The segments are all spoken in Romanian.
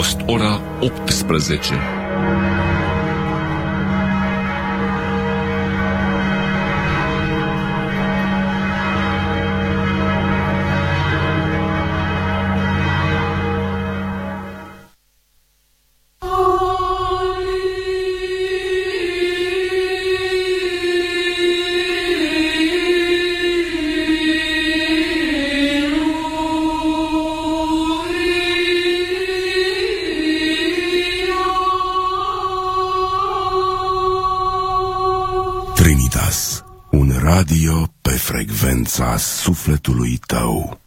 fost ora 18. Sufletului tău.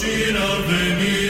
China venir.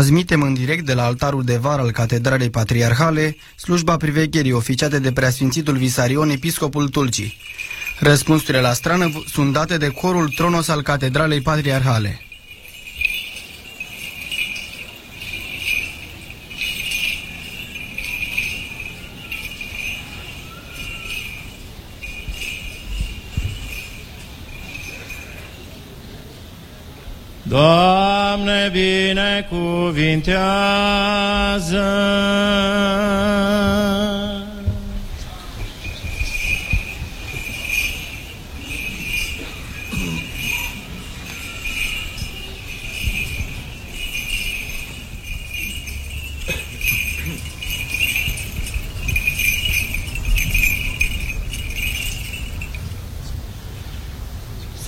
Transmitem în direct de la altarul de vară al Catedralei Patriarhale slujba privegherii oficiată de preasfințitul Visarion, episcopul Tulcii. Răspunsurile la strană sunt date de corul Tronos al Catedralei Patriarhale. Doamne, binecuvintează!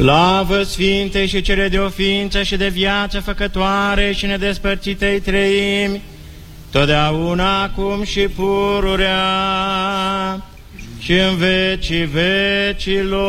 Slavă Sfinte și cele de ofință și de viață făcătoare și nedespărțitei trăimi, totdeauna acum și pururea și în vecii vecilor.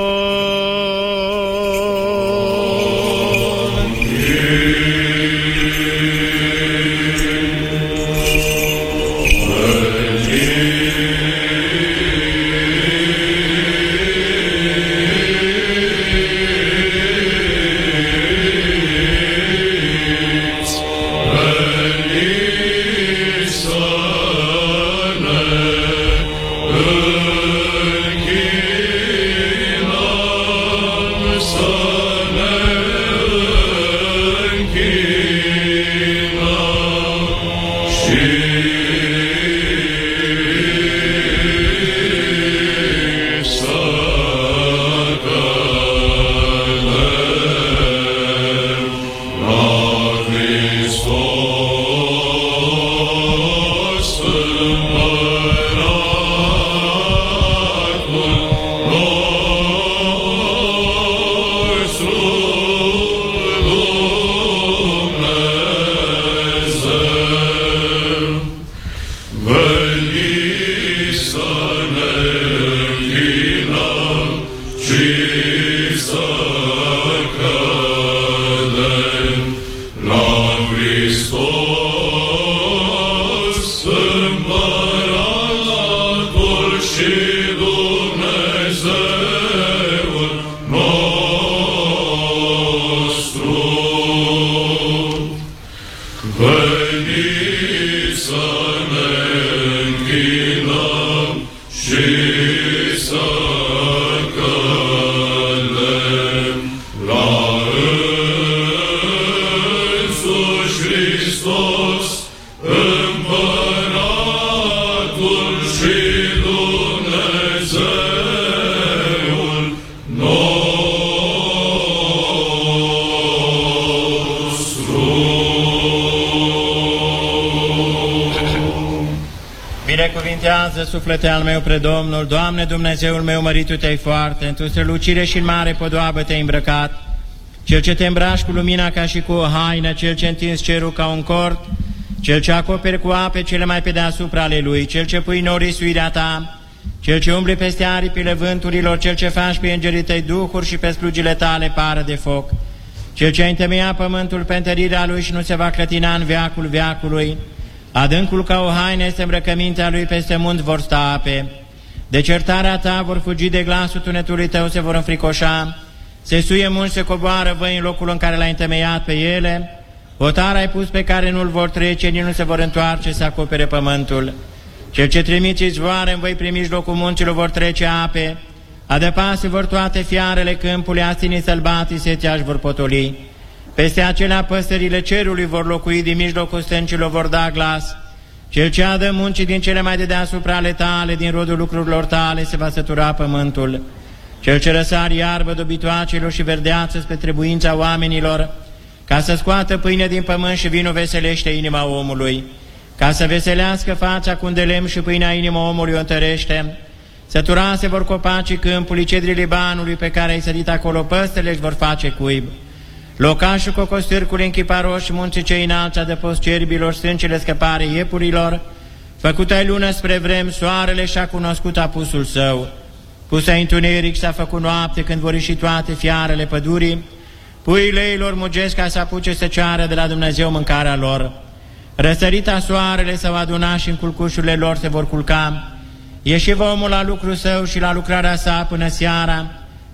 Binecuvintează suflete al meu pre Domnul, Doamne Dumnezeul meu, măritu te foarte, într-o strălucire și în mare podoabă te-ai îmbrăcat, Cel ce te îmbraci cu lumina ca și cu o haină, Cel ce întins cerul ca un cort, Cel ce acoperi cu ape cele mai pe deasupra ale Lui, Cel ce pui norii suirea ta, Cel ce umbli peste aripile vânturilor, Cel ce faci pe îngerii tăi duhuri și pe slugile tale pară de foc, Cel ce a întemeiat pământul pe întărirea Lui și nu se va clătina în veacul veacului, Adâncul ca o haină este îmbrăcămintea lui, peste munți vor sta ape. De certarea ta vor fugi de glasul tunetului tău, se vor înfricoșa. Se suie munți, se coboară văi în locul în care l-ai întemeiat pe ele. Hotar ai pus pe care nu-l vor trece, nici nu se vor întoarce să acopere pământul. Cel ce trimiți izvoare în voi primi mijlocul munților vor trece ape. Adăpase vor toate fiarele câmpului, astinii sălbatii se vor potoli. Peste acelea păsările cerului vor locui, din mijlocul stâncilor vor da glas. Cel ce adă muncii din cele mai de deasupra ale tale, din rodul lucrurilor tale, se va sătura pământul. Cel ce răsar iarbă dobitoacelor și verdeață spre trebuința oamenilor, ca să scoată pâine din pământ și vinul veselește inima omului, ca să veselească fața cu lemn și pâinea inima omului o întărește, Săturase vor copacii câmpului, cedrii Libanului pe care ai sădit acolo păstele își vor face cuib. Locașul cocostârcului închiparoși, munții cei înalți, adăpost cerbilor, strâncele scăpare iepurilor, făcut ai lună spre vrem, soarele și-a cunoscut apusul său. Pusă întuneric s-a făcut noapte când vor ieși toate fiarele pădurii, puii leilor mugesc ca să apuce să ceară de la Dumnezeu mâncarea lor. Răsărita soarele s-au adunat și în culcușurile lor se vor culca. Ieși omul la lucru său și la lucrarea sa până seara,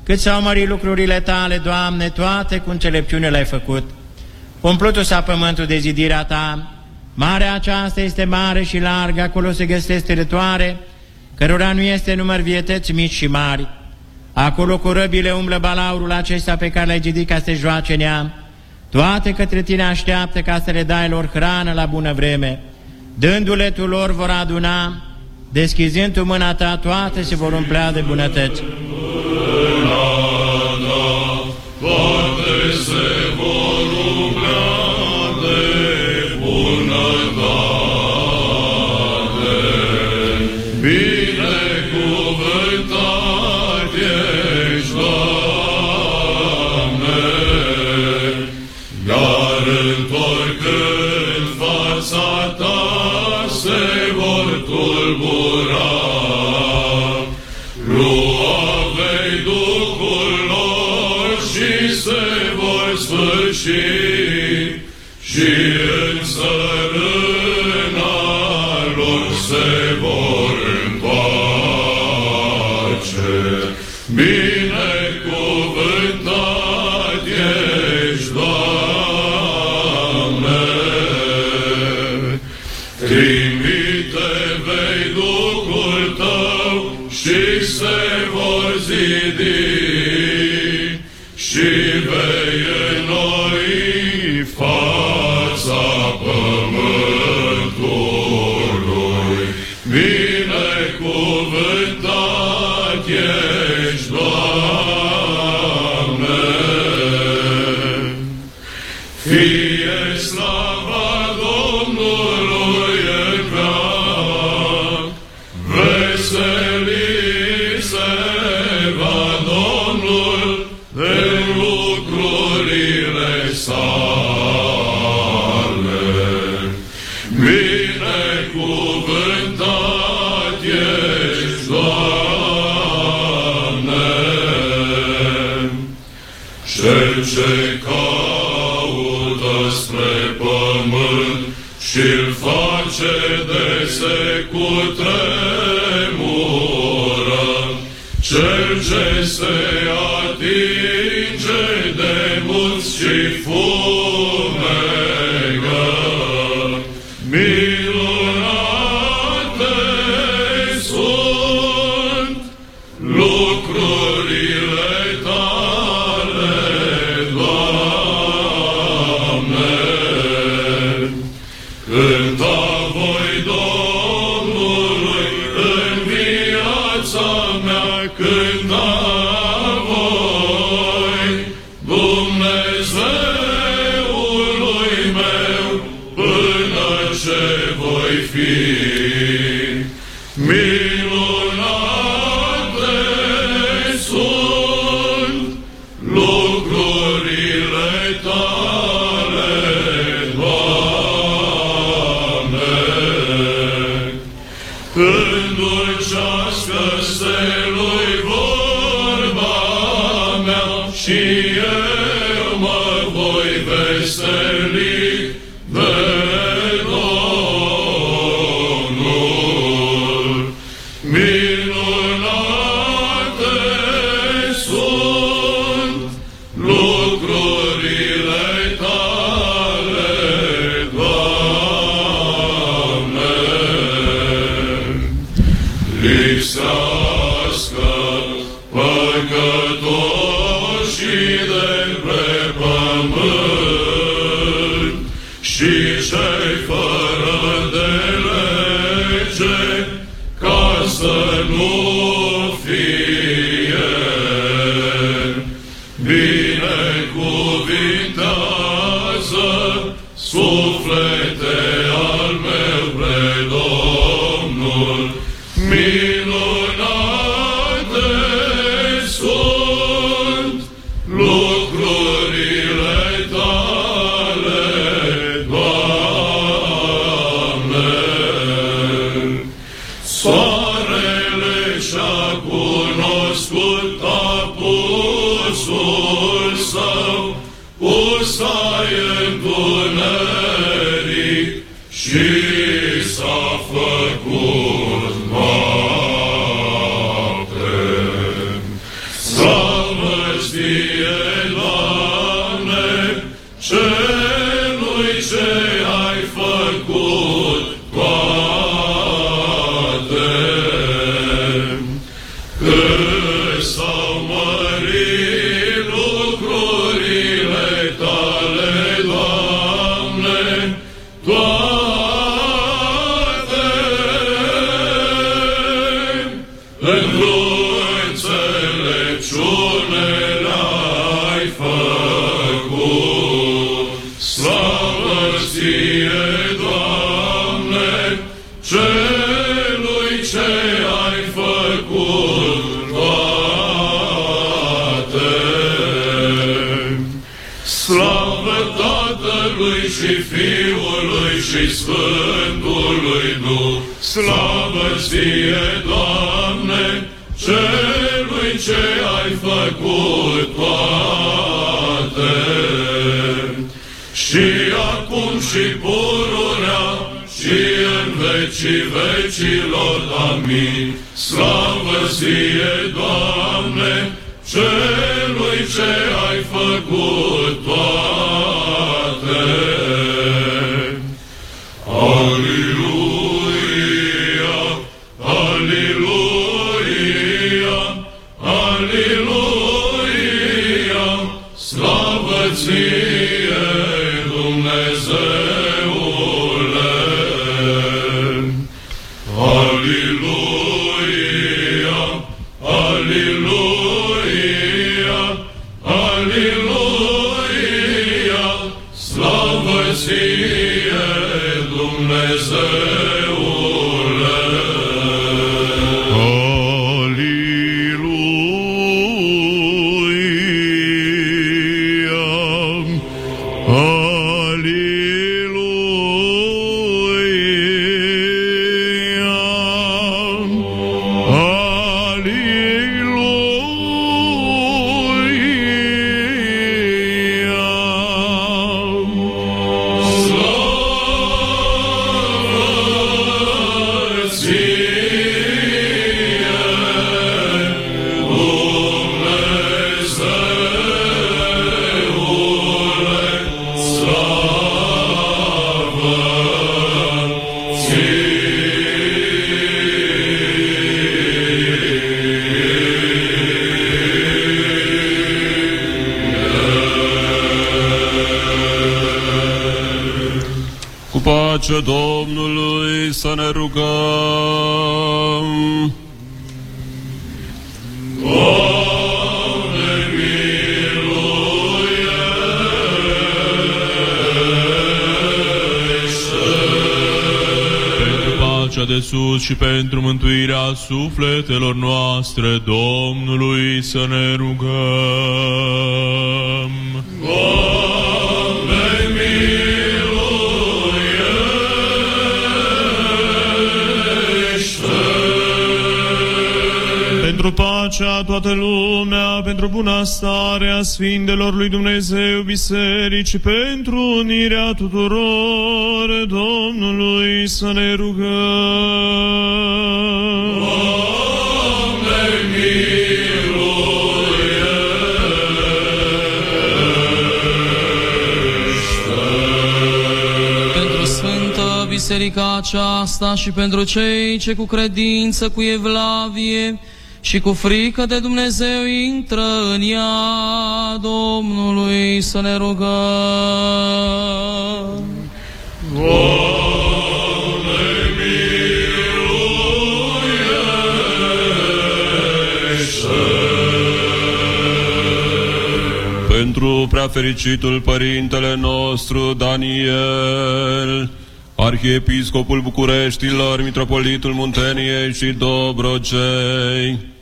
cât s-au mărit lucrurile tale, Doamne, toate cu înțelepciune le-ai făcut. Umplutul s-a pământul de zidirea ta, marea aceasta este mare și largă, acolo se găsesc teritoare, cărora nu este număr vietăți mici și mari. Acolo cu răbile umblă balaurul acesta pe care l-ai gidit ca să joace neam. Toate către tine așteaptă ca să le dai lor hrană la bună vreme. Dându-le tu lor vor aduna, deschizând tu mâna ta, toate se vor umplea de bunătăți. ce caută spre pământ și-l face de se cutremură. Cel ce se Tatălui și Fiului și Sfântului Nu Slavă ție, Doamne, celui ce ai făcut toate. Și acum și pururea și în vecii vecilor. Amin. Slavă ție, Doamne, celui ce ai făcut sus și pentru mântuirea sufletelor noastre, Domnului să ne rugăm. Pentru pacea toată lumea, pentru bunăstarea Sfintelor lui Dumnezeu Biserici, pentru unirea tuturor Domnului să ne rugăm. Pentru Sfântă Biserica aceasta și pentru cei ce cu credință, cu evlavie și cu frică de Dumnezeu intră în ea Domnului să ne rugăm. Pentru preafericitul Părintele nostru Daniel, Arhiepiscopul Bucureștilor, Mitropolitul Munteniei și Dobrogei,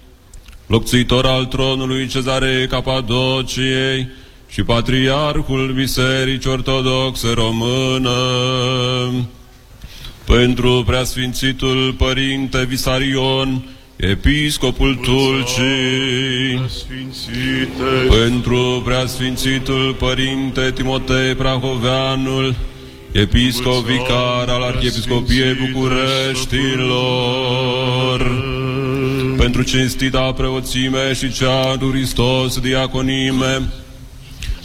locțitor al tronului Cezarei Capadociei și Patriarhul Bisericii Ortodoxe Română, pentru preasfințitul Părinte Visarion, Episcopul Tulcii, Sfințite, pentru preasfințitul Părinte Timotei Prahoveanul, Episcop vicar al Arhiepiscopiei Bucureștilor, pentru cinstita preoțime și cea lui Hristos diaconime,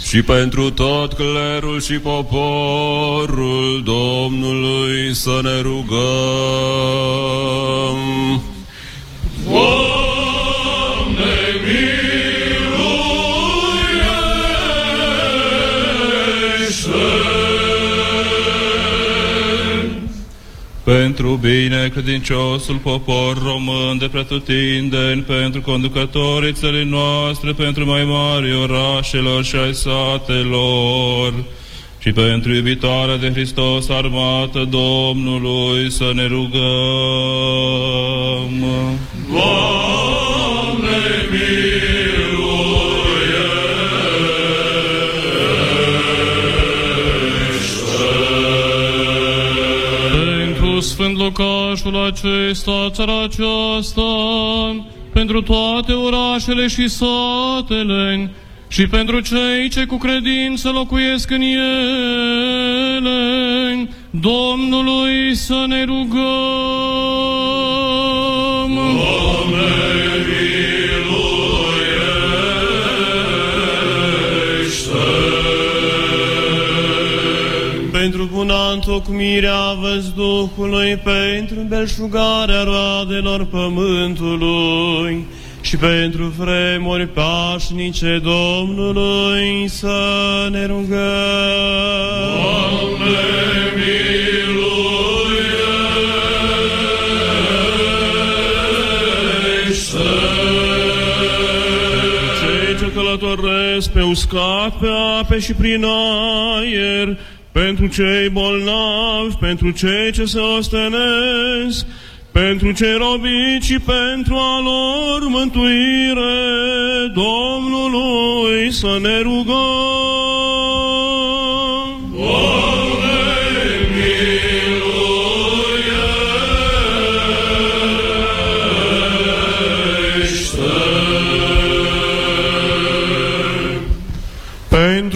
și pentru tot clerul și poporul Domnului să ne rugăm. Pentru bine credinciosul popor român de pretutindeni, pentru conducătorii țării noastre, pentru mai mari orașelor și ai satelor, și pentru iubitoarea de Hristos armată Domnului să ne rugăm. Pentru Sfânt locașul acesta, țara aceasta, pentru toate orașele și satele, și pentru cei ce cu credință locuiesc în ele, Domnului să ne rugăm. pentru întocmirea văzduhului, pentru belșugarea roadelor pământului și pentru vremuri pașnice Domnului să ne rugăm. Cei ce călătoresc pe uscat, pe ape și prin aer, pentru cei bolnavi, pentru cei ce se ostenesc, pentru cei robiți și pentru a lor mântuire, Domnului să ne rugăm.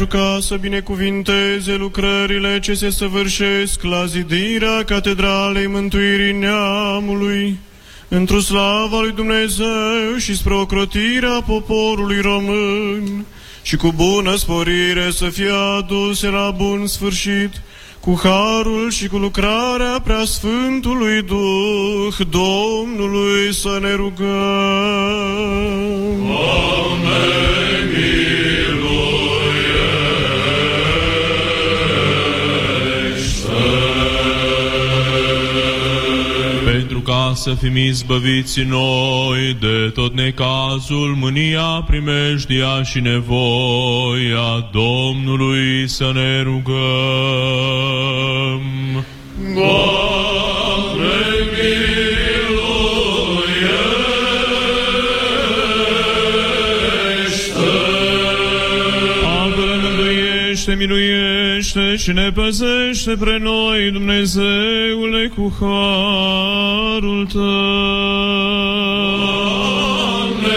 Pentru ca să binecuvinteze lucrările ce se săvârșesc la zidirea Catedralei Mântuirii Neamului, într-o slava lui Dumnezeu și spre ocrotirea poporului român, și cu bună sporire să fie aduse la bun sfârșit, cu harul și cu lucrarea preasfântului Duh Domnului să ne rugăm. Pentru să fim izbăviți noi de tot necazul, mânia, primejdia și nevoia Domnului să ne rugăm. Doamne, miluiește! Apele, miluiește, miluiește! Și ne păzește pre noi, Dumnezeule, cu harul Tău. Doamne,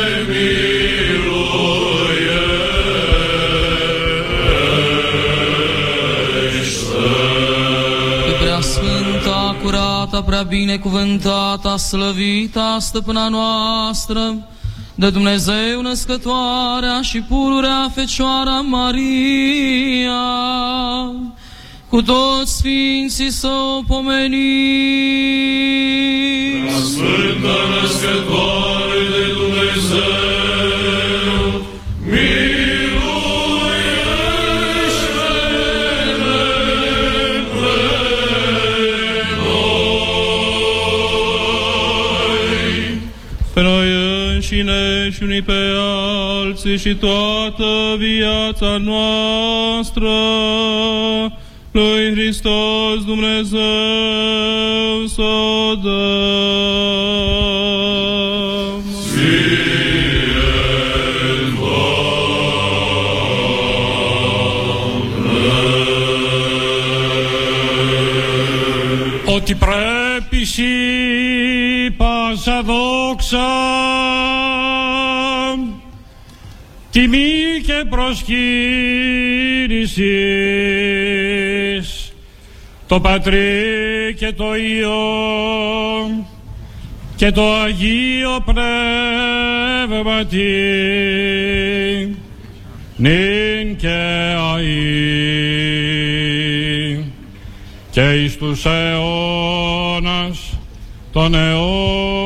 Pe prea sfânta, curată, prea binecuvântată, slăvita stăpâna noastră, de Dumnezeu născătoarea și pururea Fecioara Maria, cu toți sfinții să o pomenim. Sfânta născătoare de Dumnezeu, și unii pe alții și toată viața noastră lui Hristos Dumnezeu să o dăm. Προσκύνησης το Πατρί και το Υιό και το Αγίο Πνεύματι νυν και αΐ και εις τους αιώνας των αιώνων.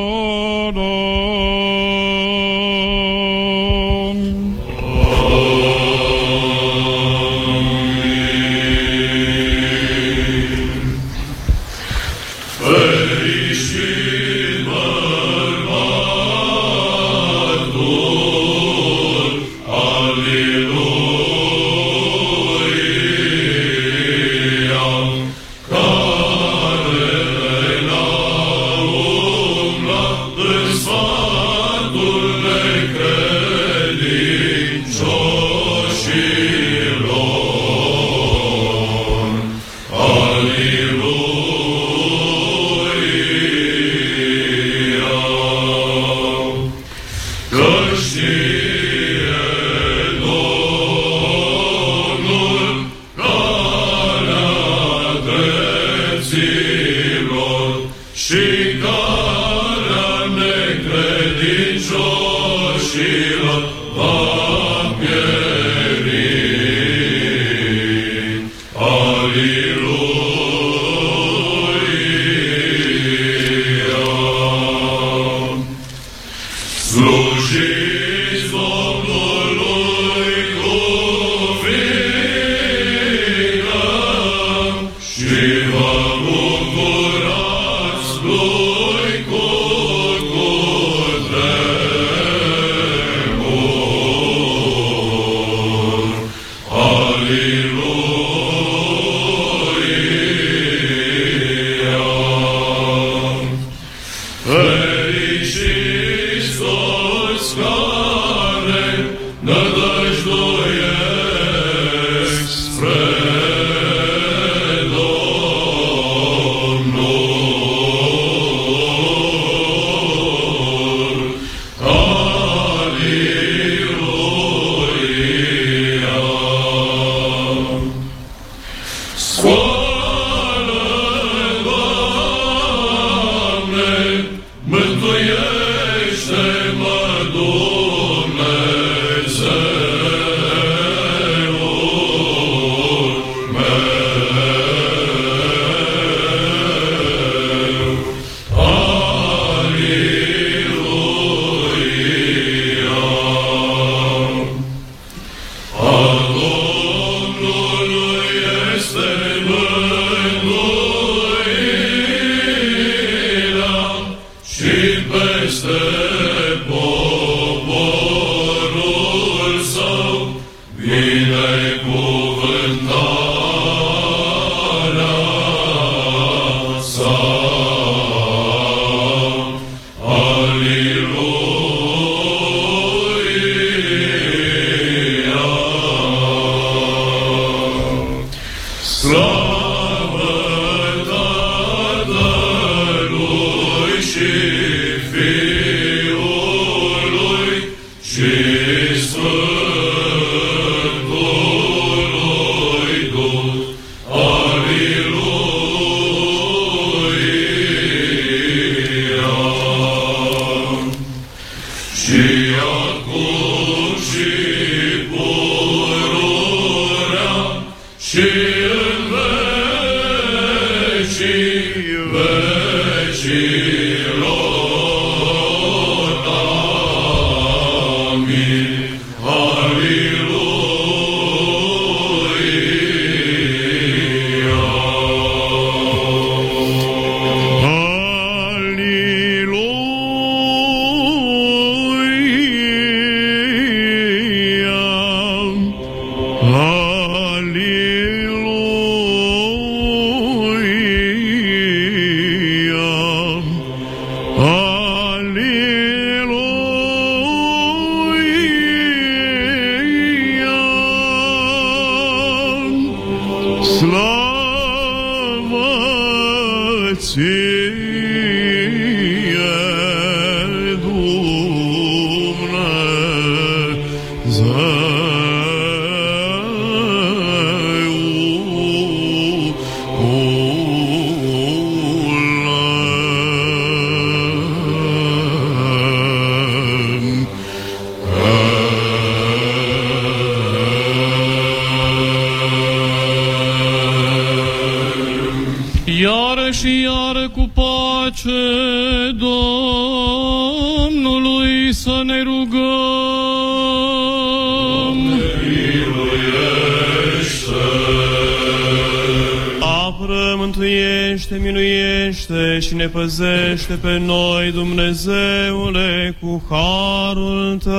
Păzește pe noi, Dumnezeule, cu harul Tău.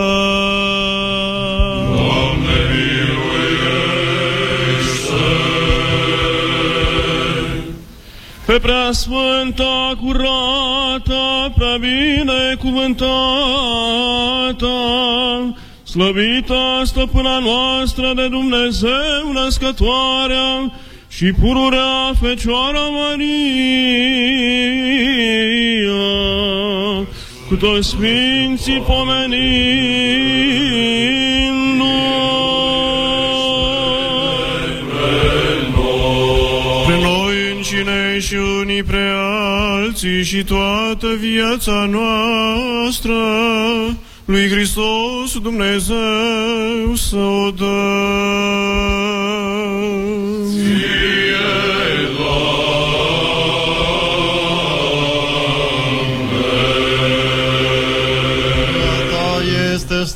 Doamne, Pe prea sfânta, curată, prea binecuvântată, slăvita stăpâna noastră de Dumnezeu născătoarea și pururea Fecioara Maria, cu toți sfinții pomenindu Pre noi încinei și unii pre alții și toată viața noastră lui Hristos Dumnezeu să o dăm.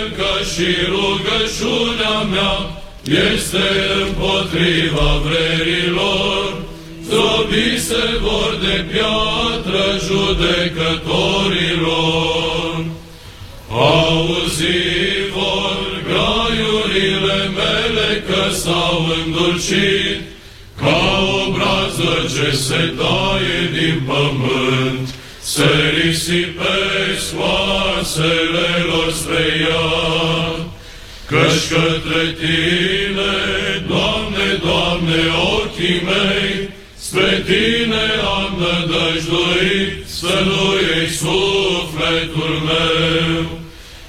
Încă și rugăciunea mea este împotriva vrerilor, zdrobi se vor de piatră judecătorilor. Auzi vor graiurile mele că s-au îndulcit, ca o brază ce se taie din pământ, se risipesc oasele lor spre ea. Căci către Tine, Doamne, Doamne, ochii mei, spre Tine am nădăjduit, să nu iei sufletul meu.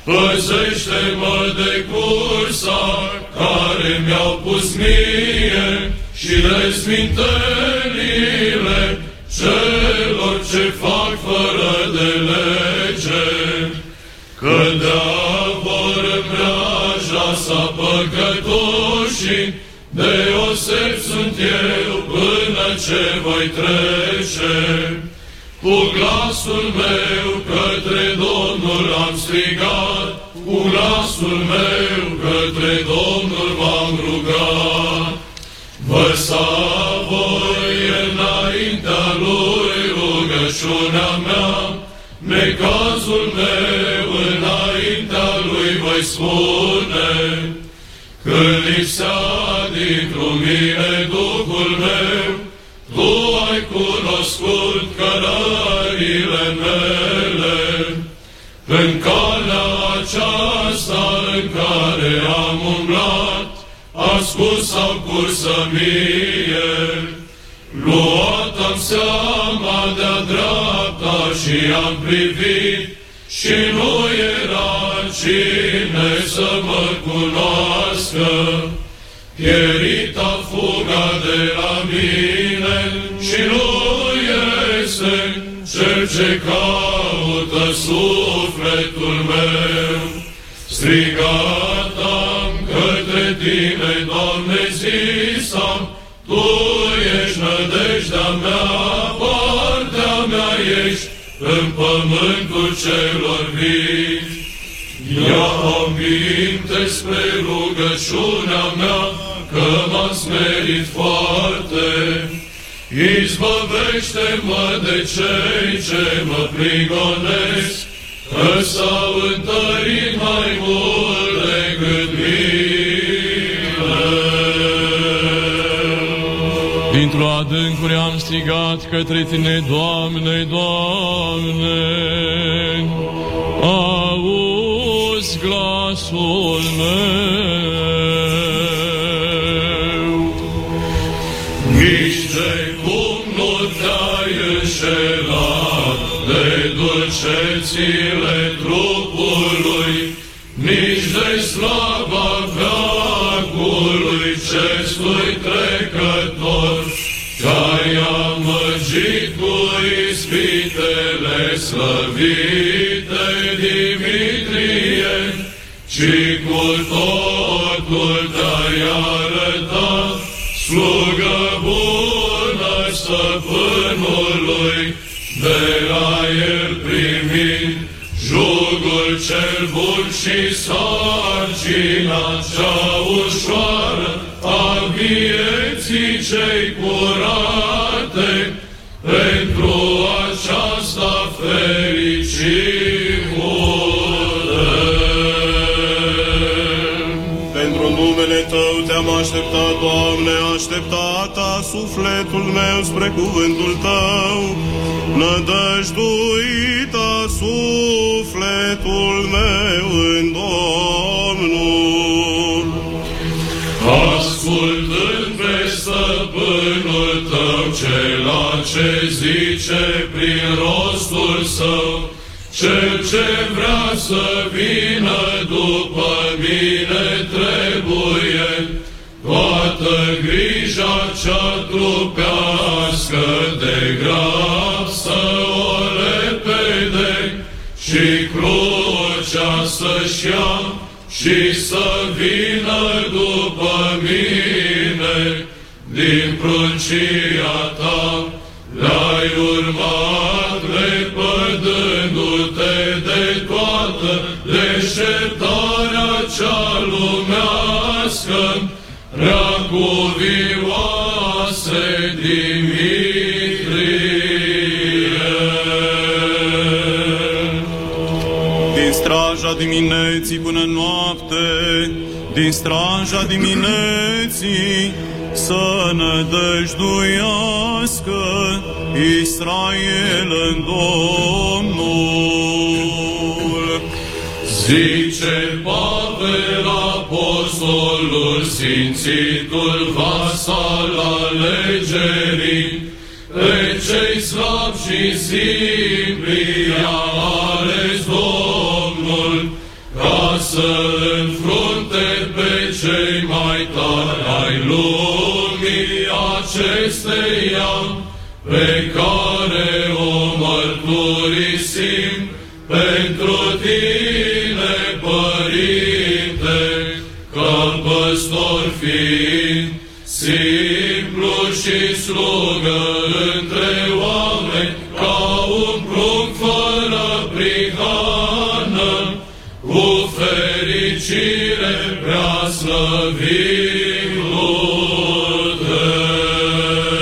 Păzește-mă de cursa care mi-au pus mie și desmintelile celor ce fac fără de lege. Că de-a vor preaja sa păcătoșii, deoseb sunt eu până ce voi trece. Cu glasul meu către Domnul am strigat, cu glasul meu către Domnul m-am rugat. Vărsa voi rugăciunea mea, necazul meu înaintea lui voi spune. Când lipsea dintr-o mine Duhul meu, Tu ai cunoscut cărările mele. În calea aceasta în care am umblat, ascuns sau cursă mie. Luat am seama de-a dreapta și am privit, și nu era cine să mă cunoască. Pierita fuga de la mine și nu este cel ce caută sufletul meu. Strigat în pământul celor vii. Ia aminte spre rugăciunea mea, că m-am smerit foarte. Izbăvește-mă de cei ce mă prigonesc, că s-au întărit mai mult Dintr-o adâncuri am strigat către Tine, Doamne, Doamne, auzi glasul meu. Nici de cum nu te-ai înșelat de dulcețile că-ai amăgit cu ispitele slăvite Dimitrie, ci cu totul te-ai arătat, slugă bună stăpânului, de la el primit jugul cel bun și sarcina cea ușoară a vieții cei curate, pentru aceasta fericire. Pentru numele Tău te-am așteptat, Doamne, așteptata sufletul meu spre cuvântul Tău, nădăjduita sufletul meu în ce zice prin rostul său, cel ce vrea să vină după mine trebuie. Toată grija cea trupească de grab să o repede și crucea să-și ia și să vină după mine. Din pruncia cuvioase Dimitrie. Din straja dimineții până noapte, din straja dimineții, să ne dăjduiască Israel în Domnul. Zice Pavel apostolul, simțitul vasal alegerii, pe cei slabi și simpli i-a ales Domnul, ca să înfrunte pe cei mai tari ai lumii acesteia, pe care o mărturisim pentru tine, fiind, simplu și slugă între oameni, ca un prunc fără prihană, cu fericire prea slăvit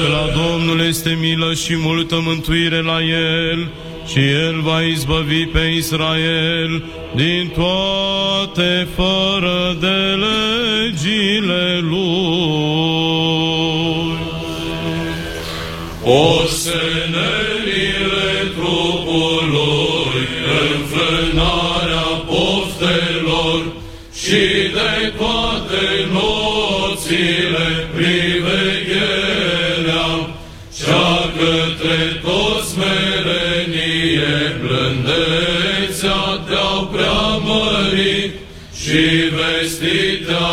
La Domnul este milă și multă mântuire la El și El va izbăvi pe Israel din toate fără de legile Lui. Ostenelile trupului, înfrânarea poftelor și de toate noțile privegherea, cea către toți și vestitea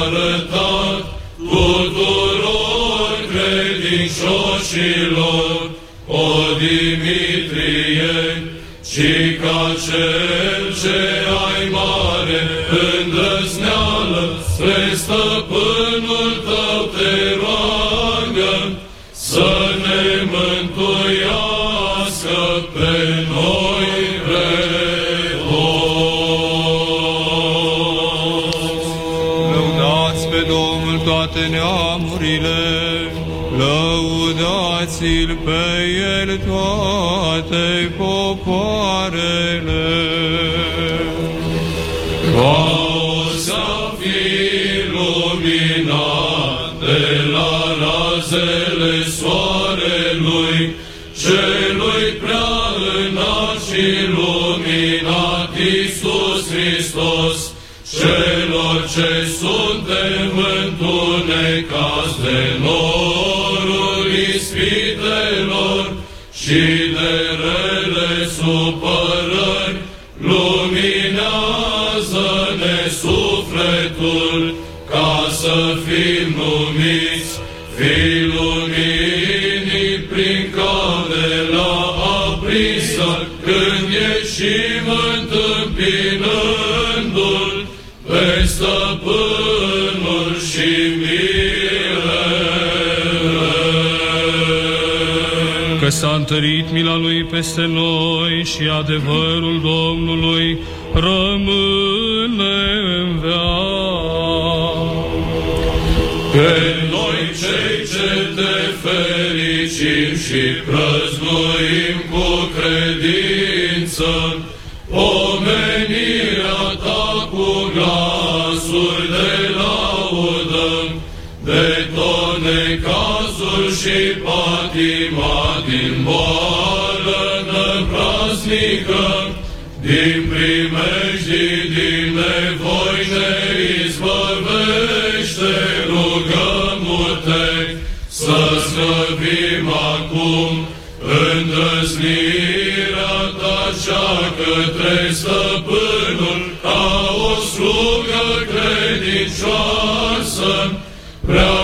arătat tuturor credincioșilor, o Dimitrie, și ca cel ce ai mare îndrăzneală, spre stăpânul lăudați-l pe El toate popoarele. Ca să fii luminat de la razele soarelui, celui prea înalt și luminat Iisus Hristos, celor ce suntem întunecați de norul și de rele supărări, s-a întărit mila Lui peste noi și adevărul Domnului rămâne în veac. Pe noi cei ce te fericim și prăznuim cu credință, patima din boală năprasnică, din primejdii, din nevoi ne izbăvește, rugăm-te să scăpim acum îndrăznirea ta cea către stăpânul ca o slugă credincioasă, prea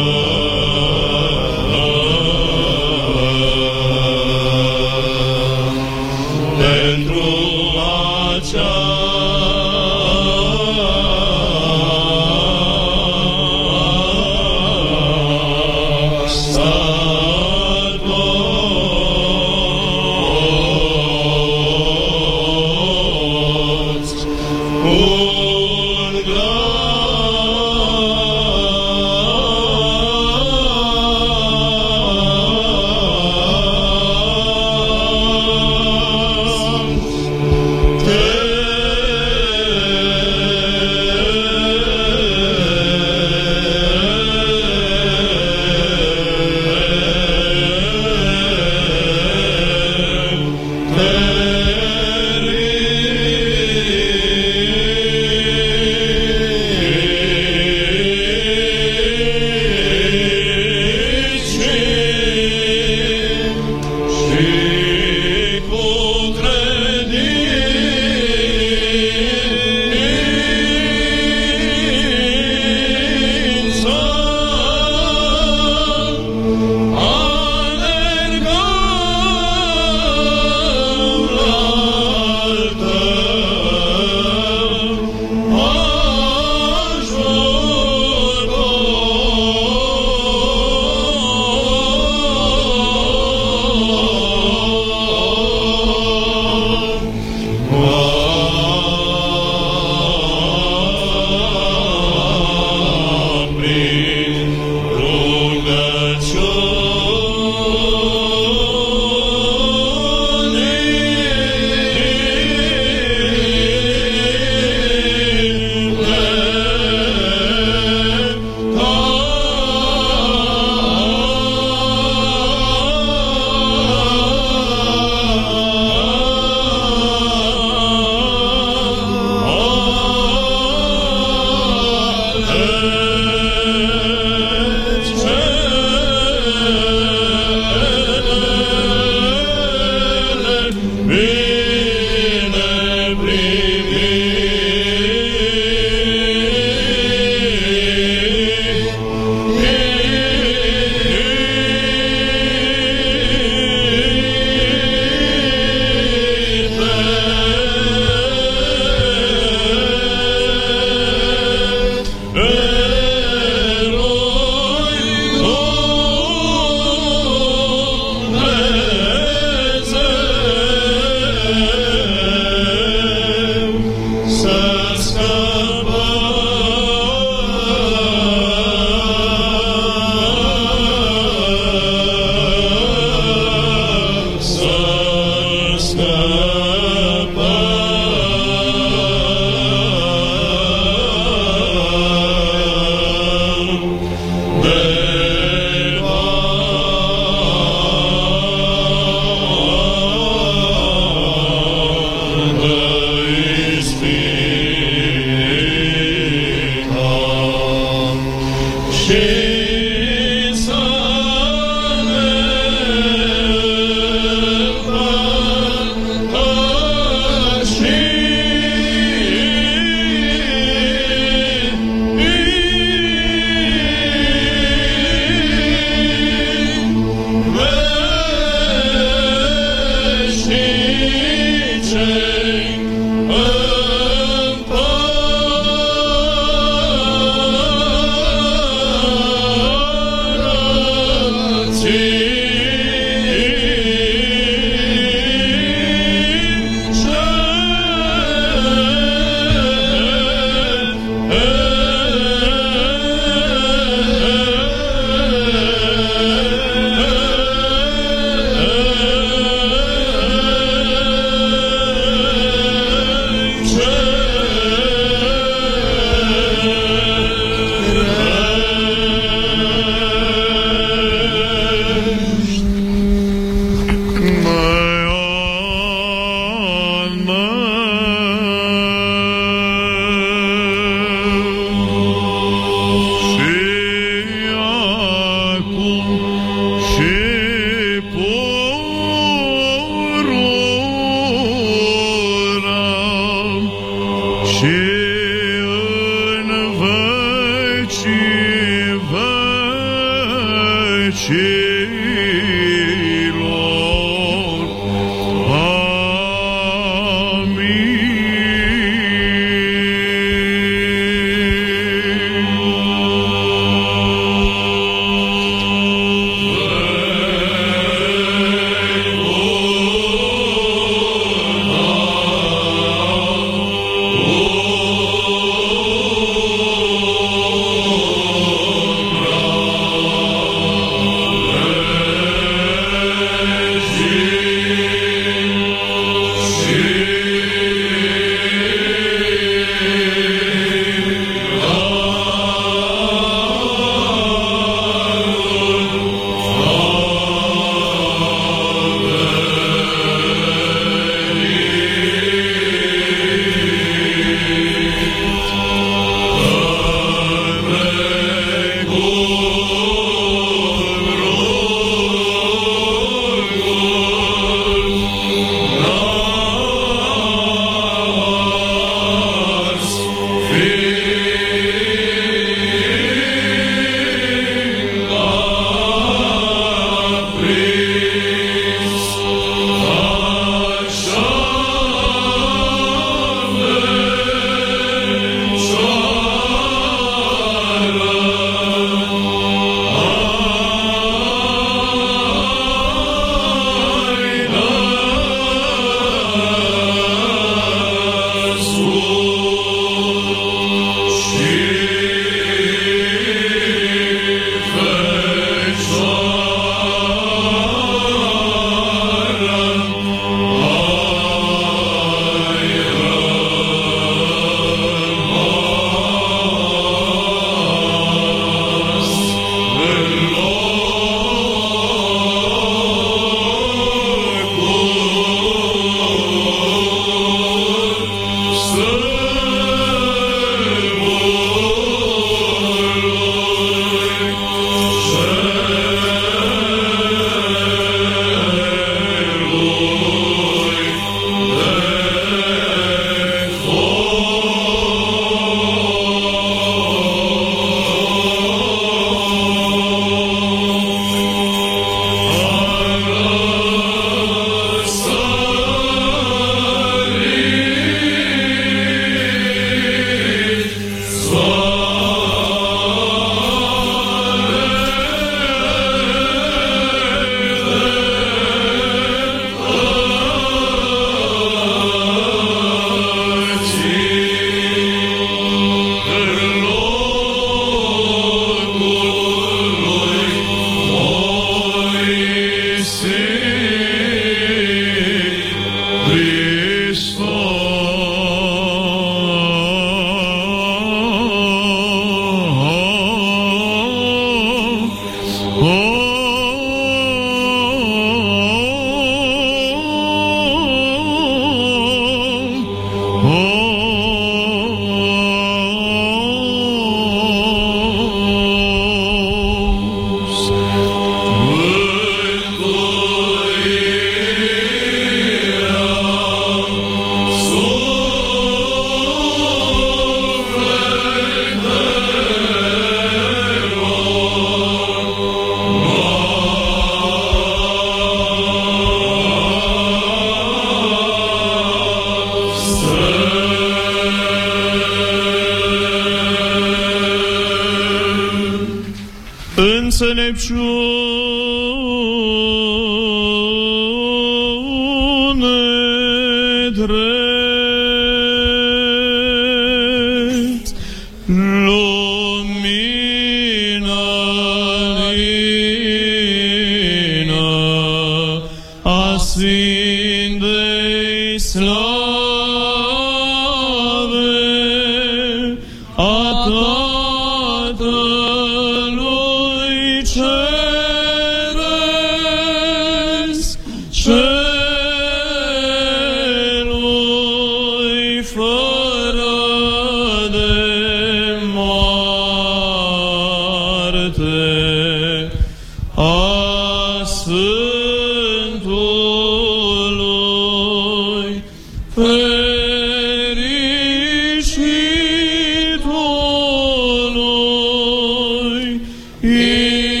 Peace.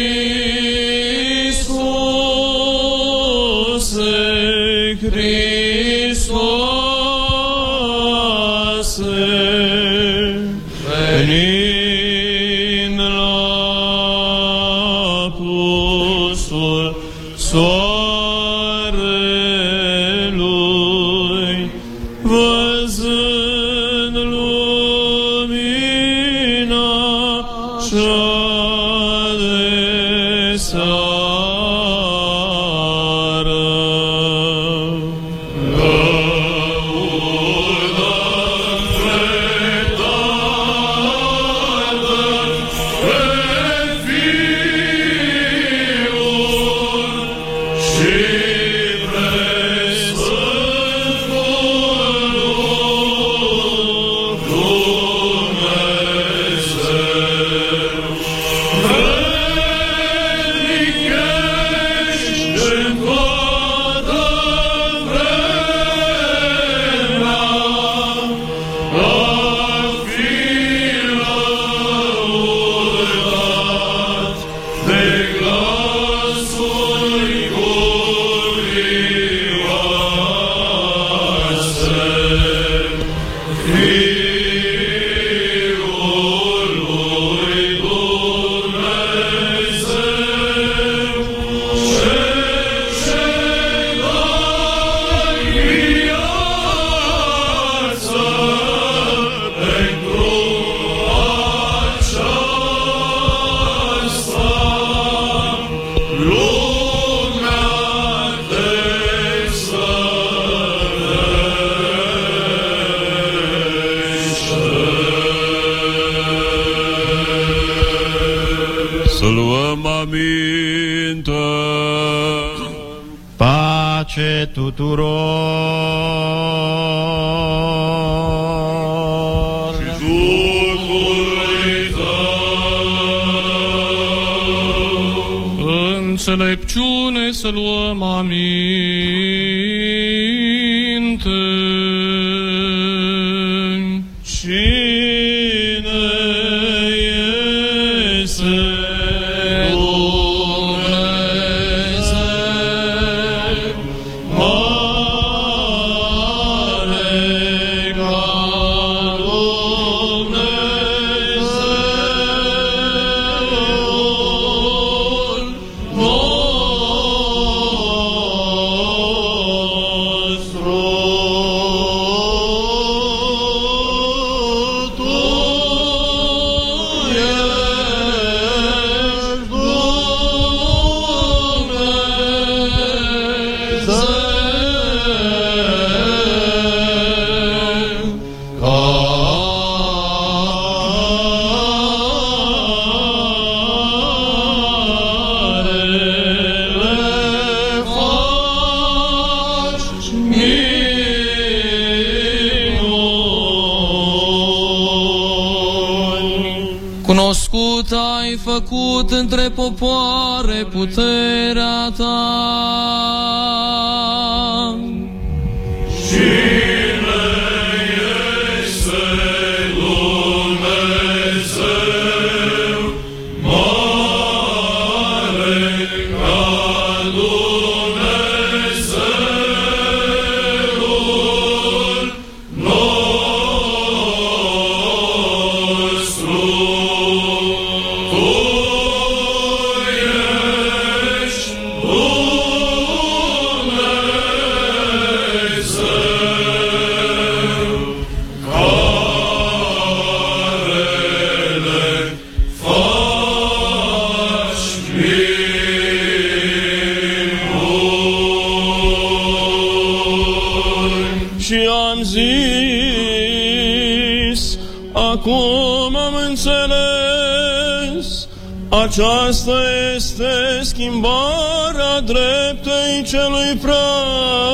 Aceasta este schimbarea dreptei celui prea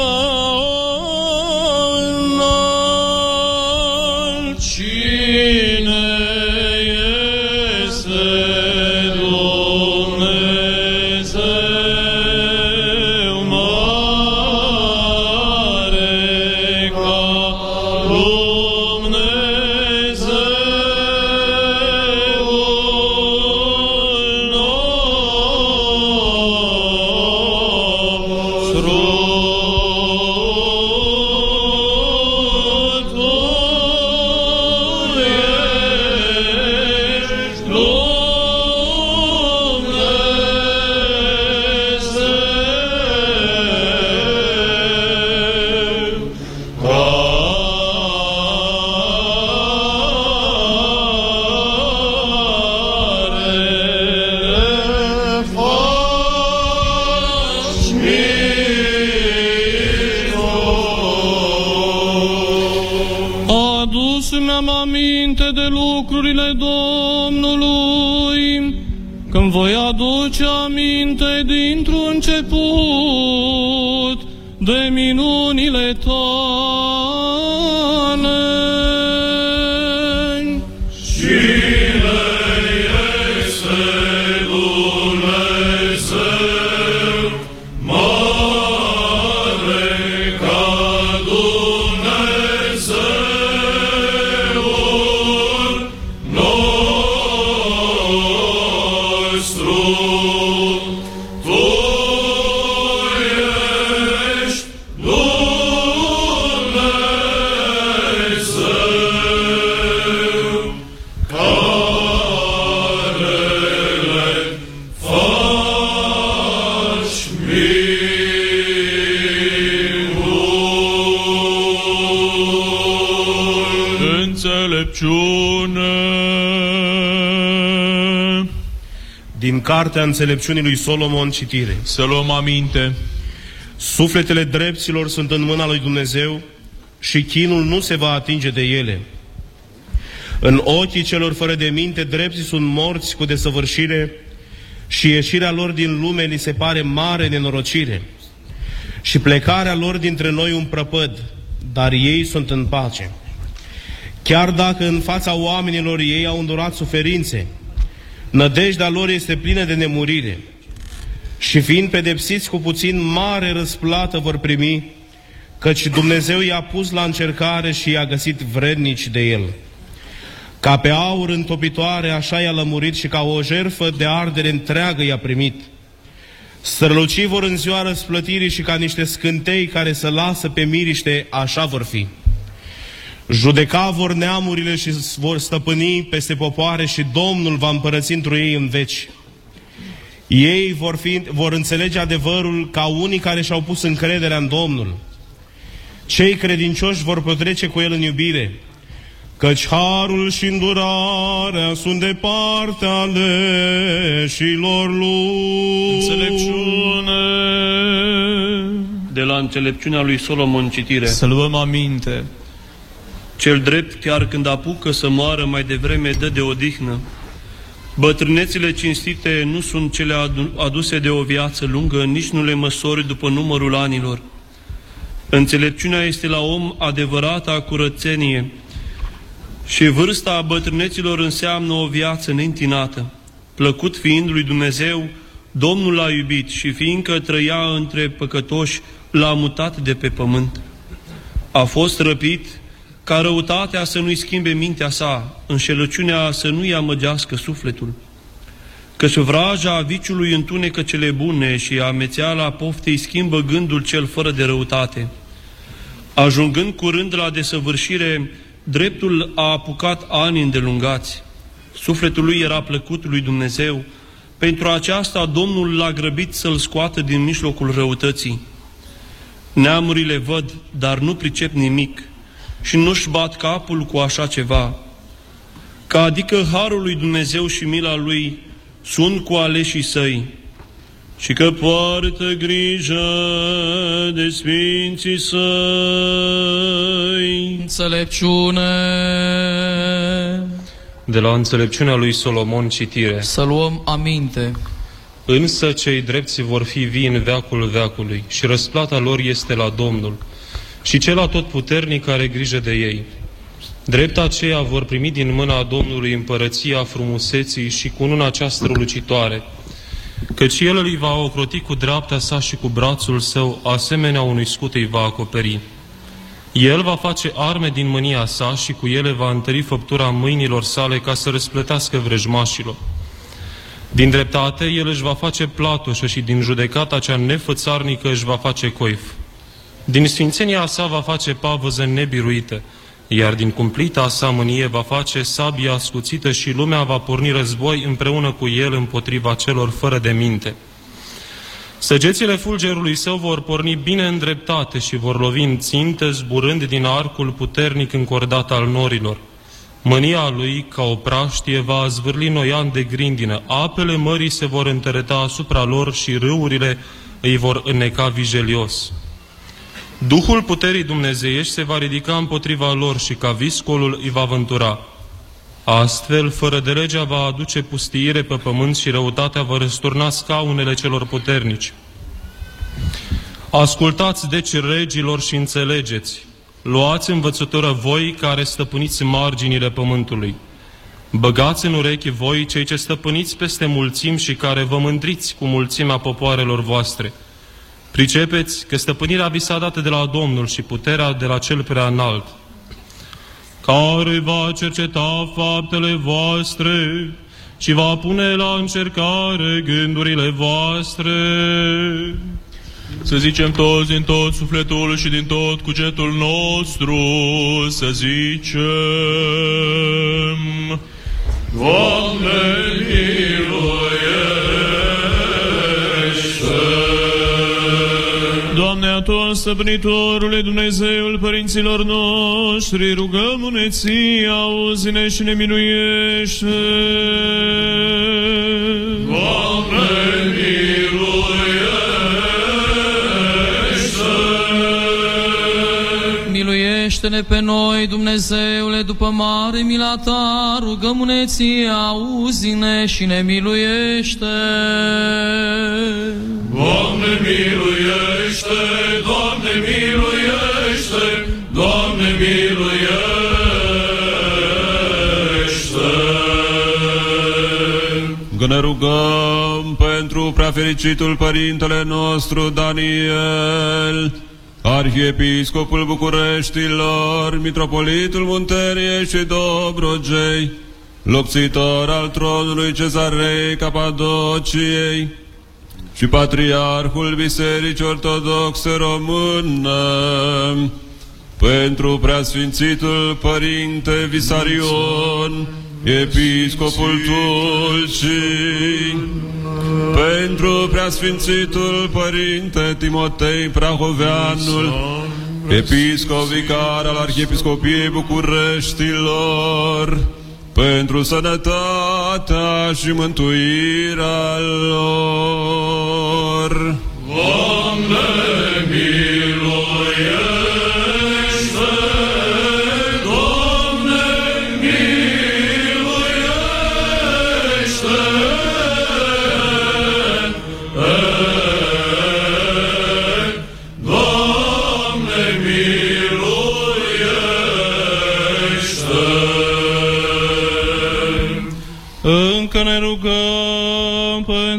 cartea înțelepciunii lui Solomon citire. Să luăm aminte. Sufletele dreptilor sunt în mâna lui Dumnezeu și chinul nu se va atinge de ele. În ochii celor fără de minte, drepții sunt morți cu desăvârșire și ieșirea lor din lume li se pare mare nenorocire. Și plecarea lor dintre noi un prăpăd, dar ei sunt în pace. Chiar dacă în fața oamenilor ei au îndurat suferințe, nădejdea lor este plină de nemurire și fiind pedepsiți cu puțin mare răsplată vor primi, căci Dumnezeu i-a pus la încercare și i-a găsit vrednici de el. Ca pe aur întopitoare, așa i-a lămurit și ca o jerfă de ardere întreagă i-a primit. Strălucii vor în ziua răsplătirii și ca niște scântei care să lasă pe miriște, așa vor fi. Judeca vor neamurile și vor stăpâni peste popoare și Domnul va împărăți într ei în veci. Ei vor, fi, vor înțelege adevărul ca unii care și-au pus încrederea în Domnul. Cei credincioși vor petrece cu El în iubire, căci harul și îndurarea sunt de partea aleșilor lui. Înțelepciune. De la înțelepciunea lui Solomon citire. Să luăm aminte. Cel drept, chiar când apucă să moară mai devreme, dă de odihnă. Bătrânețile cinstite nu sunt cele aduse de o viață lungă, nici nu le măsori după numărul anilor. Înțelepciunea este la om adevărata curățenie și vârsta bătrâneților înseamnă o viață neîntinată. Plăcut fiind lui Dumnezeu, Domnul l-a iubit și fiindcă trăia între păcătoși, l-a mutat de pe pământ. A fost răpit ca răutatea să nu-i schimbe mintea sa, înșelăciunea să nu-i amăgească sufletul. Căci vraja viciului întunecă cele bune și amețeala poftei schimbă gândul cel fără de răutate. Ajungând curând la desăvârșire, dreptul a apucat ani îndelungați. Sufletul lui era plăcut lui Dumnezeu, pentru aceasta Domnul l-a grăbit să-l scoată din mijlocul răutății. Neamurile văd, dar nu pricep nimic și nu-și bat capul cu așa ceva. Ca adică harul lui Dumnezeu și mila lui sunt cu aleșii săi și că poartă grijă de sfinții săi. Înțelepciune. De la înțelepciunea lui Solomon citire. Să luăm aminte. Însă cei drepți vor fi vii în veacul veacului și răsplata lor este la Domnul și cel atotputernic are grijă de ei. Drept aceea vor primi din mâna Domnului împărăția frumuseții și cu una cea strălucitoare, căci El îi va ocroti cu dreapta sa și cu brațul său, asemenea unui scut îi va acoperi. El va face arme din mânia sa și cu ele va întări făptura mâinilor sale ca să răsplătească vrejmașilor. Din dreptate, El își va face platoșă și din judecata cea nefățarnică își va face coif. Din sfințenia sa va face pavăză nebiruită, iar din cumplita sa mânie va face sabia ascuțită și lumea va porni război împreună cu el împotriva celor fără de minte. Săgețile fulgerului său vor porni bine îndreptate și vor lovi în țintă, zburând din arcul puternic încordat al norilor. Mânia lui, ca o praștie, va zvârli noian de grindină. Apele mării se vor întăreta asupra lor și râurile îi vor înneca vigelios. Duhul puterii dumnezeiești se va ridica împotriva lor și ca viscolul îi va vântura. Astfel, fără de legea va aduce pustiire pe pământ și răutatea va răsturna scaunele celor puternici. Ascultați deci regilor și înțelegeți. Luați învățătură voi care stăpâniți marginile pământului. Băgați în urechi voi cei ce stăpâniți peste mulțim și care vă mândriți cu mulțimea popoarelor voastre. Pricepeți că stăpânirea vi s-a dat de la Domnul și puterea de la cel prea înalt, care va cerceta faptele voastre și va pune la încercare gândurile voastre. Să zicem toți din tot sufletul și din tot cugetul nostru, să zicem... Doamne, miluiește! Doamne, atunci, stăpânitorule Dumnezeul părinților noștri, rugăm uneții, auzi-ne și ne miluiește. Doamne, Miluiește-ne pe noi, Dumnezeule, după mare mila ta, rugăm-ne-ție, auzi-ne și ne miluiește. Doamne, miluiește! Doamne, miluiește! Doamne, miluiește! Că ne rugăm pentru preafericitul Părintele nostru Daniel, Arhiepiscopul Bucureștilor, Mitropolitul Munteniei și Dobrogei, locțitor al tronului Cezarei Capadociei și Patriarhul Bisericii Ortodoxe Română, pentru preasfințitul Părinte Visarion, Episcopul Tulcii, pentru preasfințitul Părinte Timotei Prahoveanul, Episcop vicar al Arhiepiscopiei Bucureștilor, pentru sănătatea și mântuirea lor. Doamne, miluiește!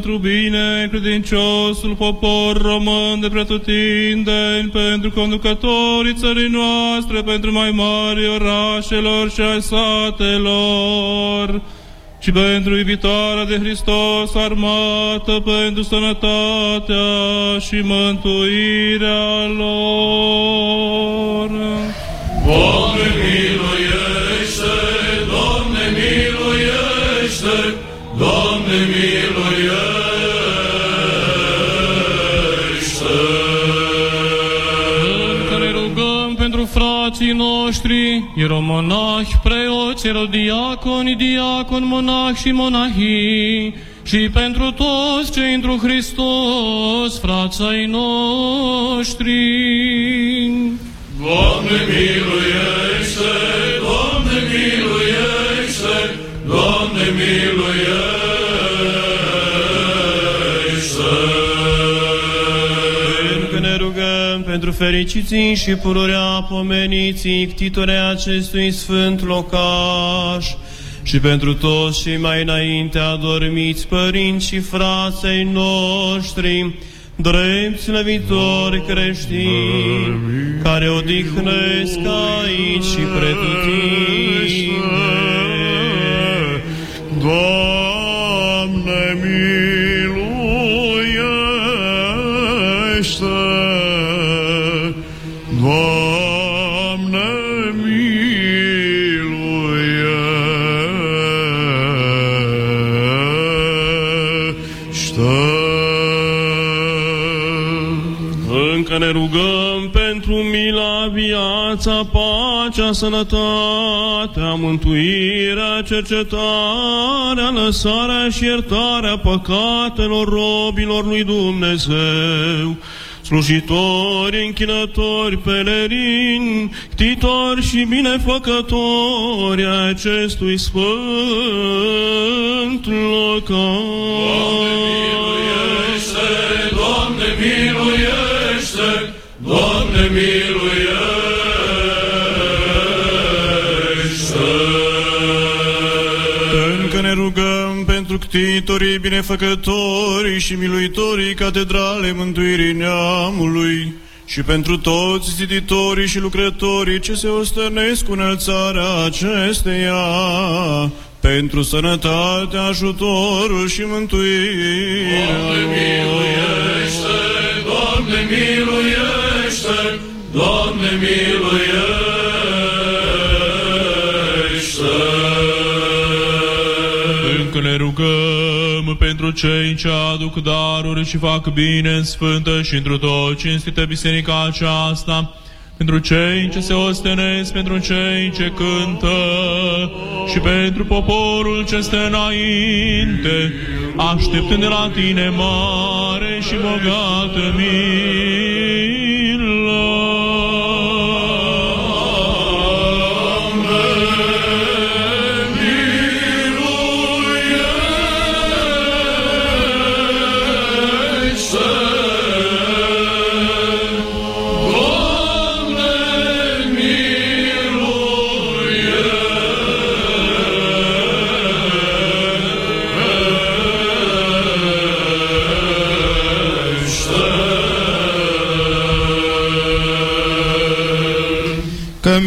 Pentru bine credinciosul popor român de pretutindeni, pentru conducătorii țării noastre, pentru mai mari orașelor și ai satelor, și pentru iubitoarea de Hristos armată, pentru sănătatea și mântuirea lor. Doamne, miluiește! Frații noștri, ieromonahi, preoți, erodiaconi, diaconi, monahi și monahii, și pentru toți cei întru Hristos, frații ai noștri. Doamne, miluiește! Doamne, miluiește! Doamne, miluiește! Pentru fericiții și pururea pomeniții ctitore acestui sfânt locaș și pentru toți cei mai înainte adormiți părinți și frații noștri, drept slăvitori creștini, care odihnesc aici și pretutine. Doamne, miluiește! Viața, pacea, sănătatea, mântuirea, cercetarea, lăsarea și iertarea păcatelor robilor lui Dumnezeu, slujitori, închinători, pelerini, titori și binefăcători acestui sfânt local. Rugăm pentru ctitorii, binefăcătorii și miluitorii catedrale mântuirii neamului și pentru toți ziditorii și lucrătorii ce se ostănesc cu înălțarea acesteia, pentru sănătate, ajutorul și mântuirea. Doamne miluiește, Doamne miluiește, Doamne miluiește. Rugăm pentru cei ce aduc daruri și fac bine în sfântă și într tot cinstită biserica aceasta, pentru cei ce se ostenesc, pentru cei ce cântă și pentru poporul ce stă înainte, așteptând de la tine mare și bogată că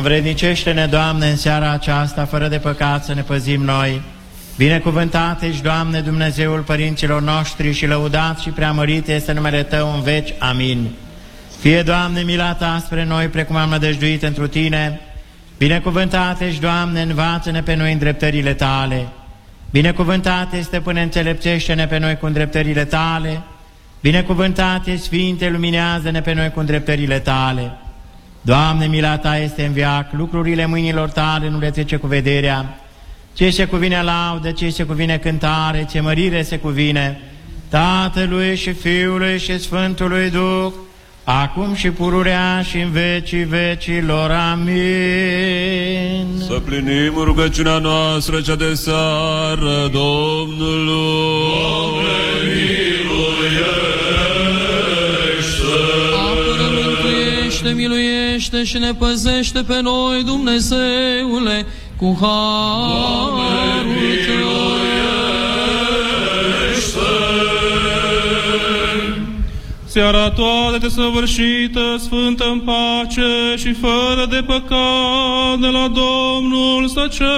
Învrednicește-ne, Doamne, în seara aceasta, fără de păcat, să ne păzim noi. Binecuvântat ești, Doamne, Dumnezeul părinților noștri și lăudat și preamărit este numele Tău în veci. Amin. Fie, Doamne, mila Ta spre noi, precum am nădăjduit întru Tine. Binecuvântat ești, Doamne, învață-ne pe noi în dreptările Tale. Binecuvântat este până înțelepțește-ne pe noi cu îndreptările Tale. Binecuvântat ești, Sfinte, luminează-ne pe noi cu îndreptările Tale. Doamne, mila Ta este în viac, lucrurile mâinilor Tale nu le trece cu vederea. Ce se cuvine laudă, ce se cuvine cântare, ce mărire se cuvine, Tatălui și Fiului și Sfântului Duh, acum și pururea și în vecii vecilor. Amin. Să plinim rugăciunea noastră cea de seară Domnului. Apără, miluiește și ne păzește pe noi, Dumnezeule, cu harul Tău. Seara toată te săvârșită, sfântă în pace și fără de păcat de la Domnul să cerem.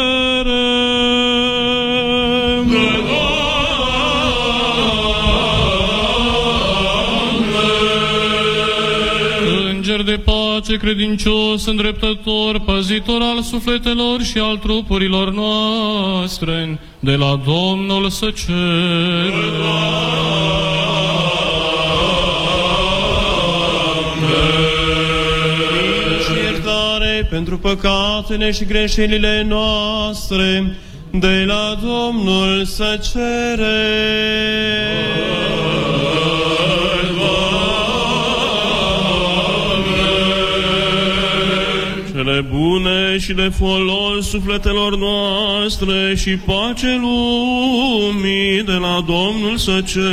Înger de pace, credincios, îndreptător, păzitor al sufletelor și al trupurilor noastre, de la Domnul să cerem. și iertare pentru păcatele și greșelile noastre, de la Domnul să cere. Cele bune și de folos sufletelor noastre și pace lumii de la Domnul să cerem.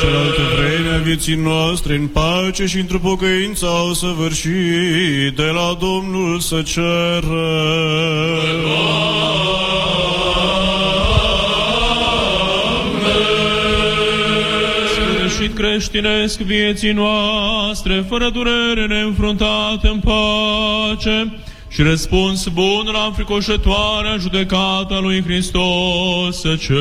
Cealaltă vreme a vieții noastre în pace și într-o pocăință au săvârșit de la Domnul să cerem. Creștinesc vieții noastre, fără durere neînfruntate în pace, și răspuns bun la înfricoșătoarea judecata lui Hristos să cere.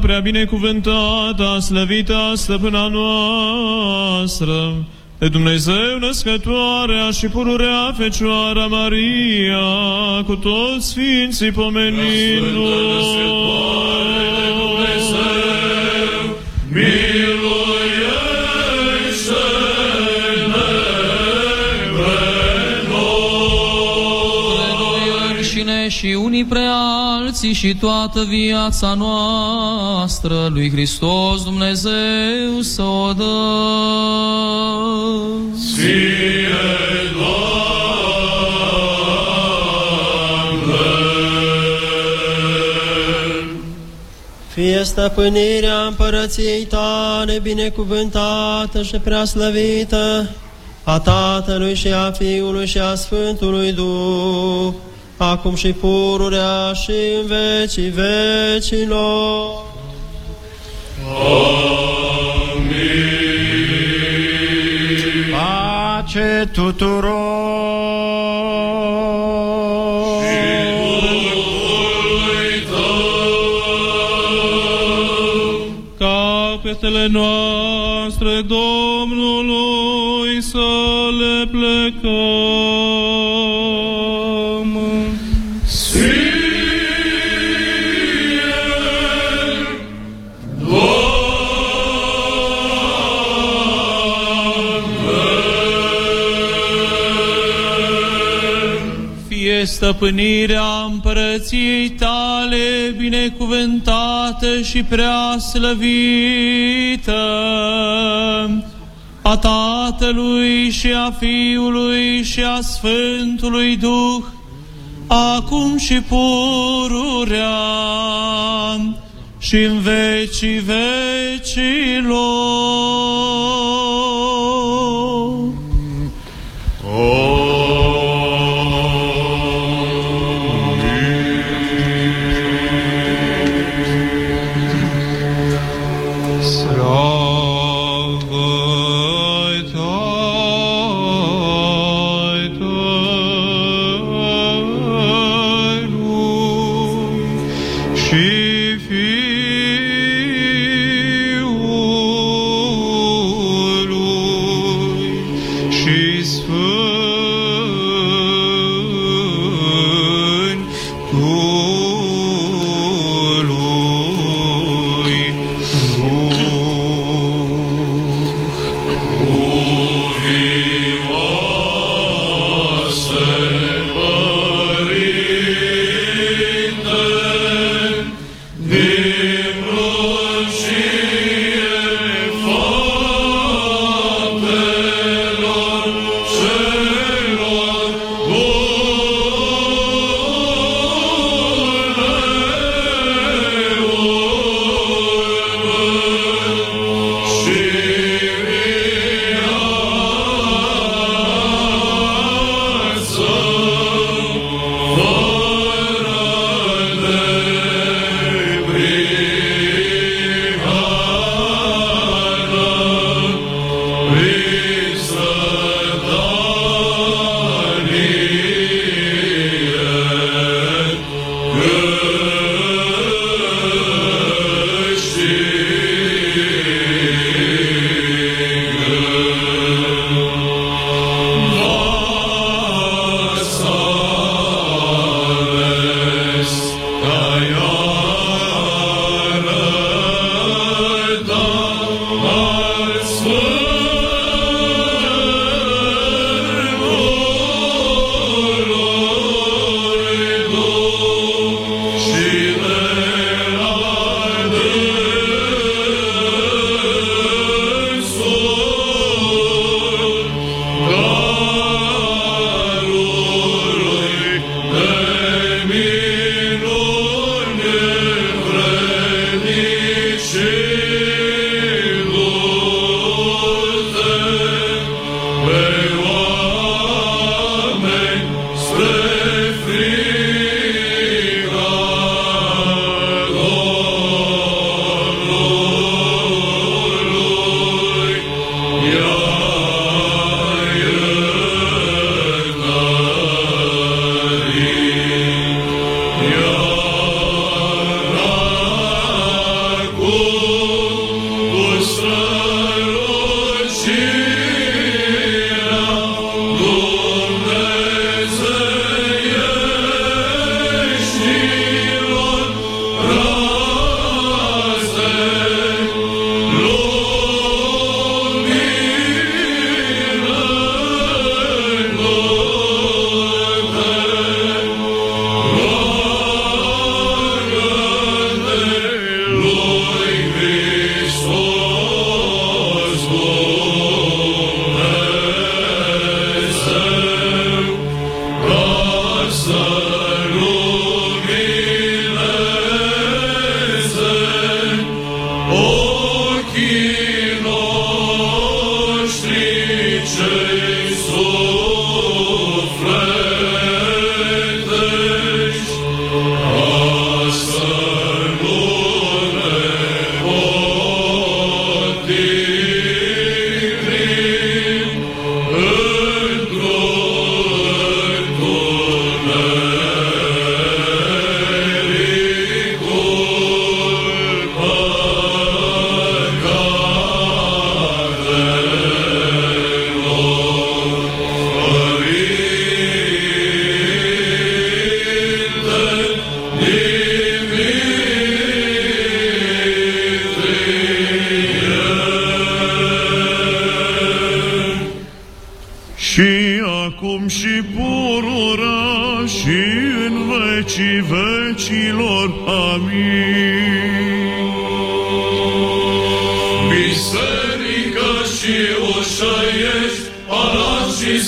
prea binecuvântată, slăvită stăpâna noastră, de Dumnezeu născătoarea și pururea Fecioara Maria, cu toți Sfinții pomenindu înșine și unii pre alții și toată viața noastră lui Hristos Dumnezeu să o dă. Ție, Fie stăpânirea împărăției tale binecuvântată și preaslăvită a Tatălui și a Fiului și a Sfântului Duh, acum și pururea și în vecii vecilor. Amin. Pace tuturor! Capetele noastre Domnului să le plecăm. Stăpânirea împărăției tale binecuvântată și prea slăvită a Tatălui și a Fiului și a Sfântului Duh, acum și pururea și în vecii vecilor. Slavă-i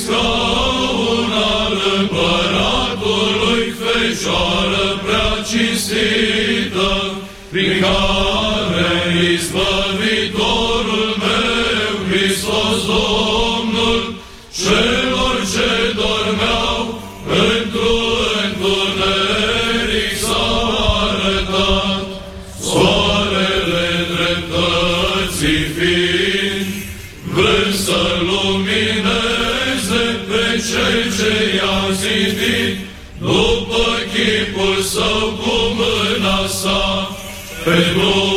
scaun al împăratului, Fecioară prea cinstită, prin care pentru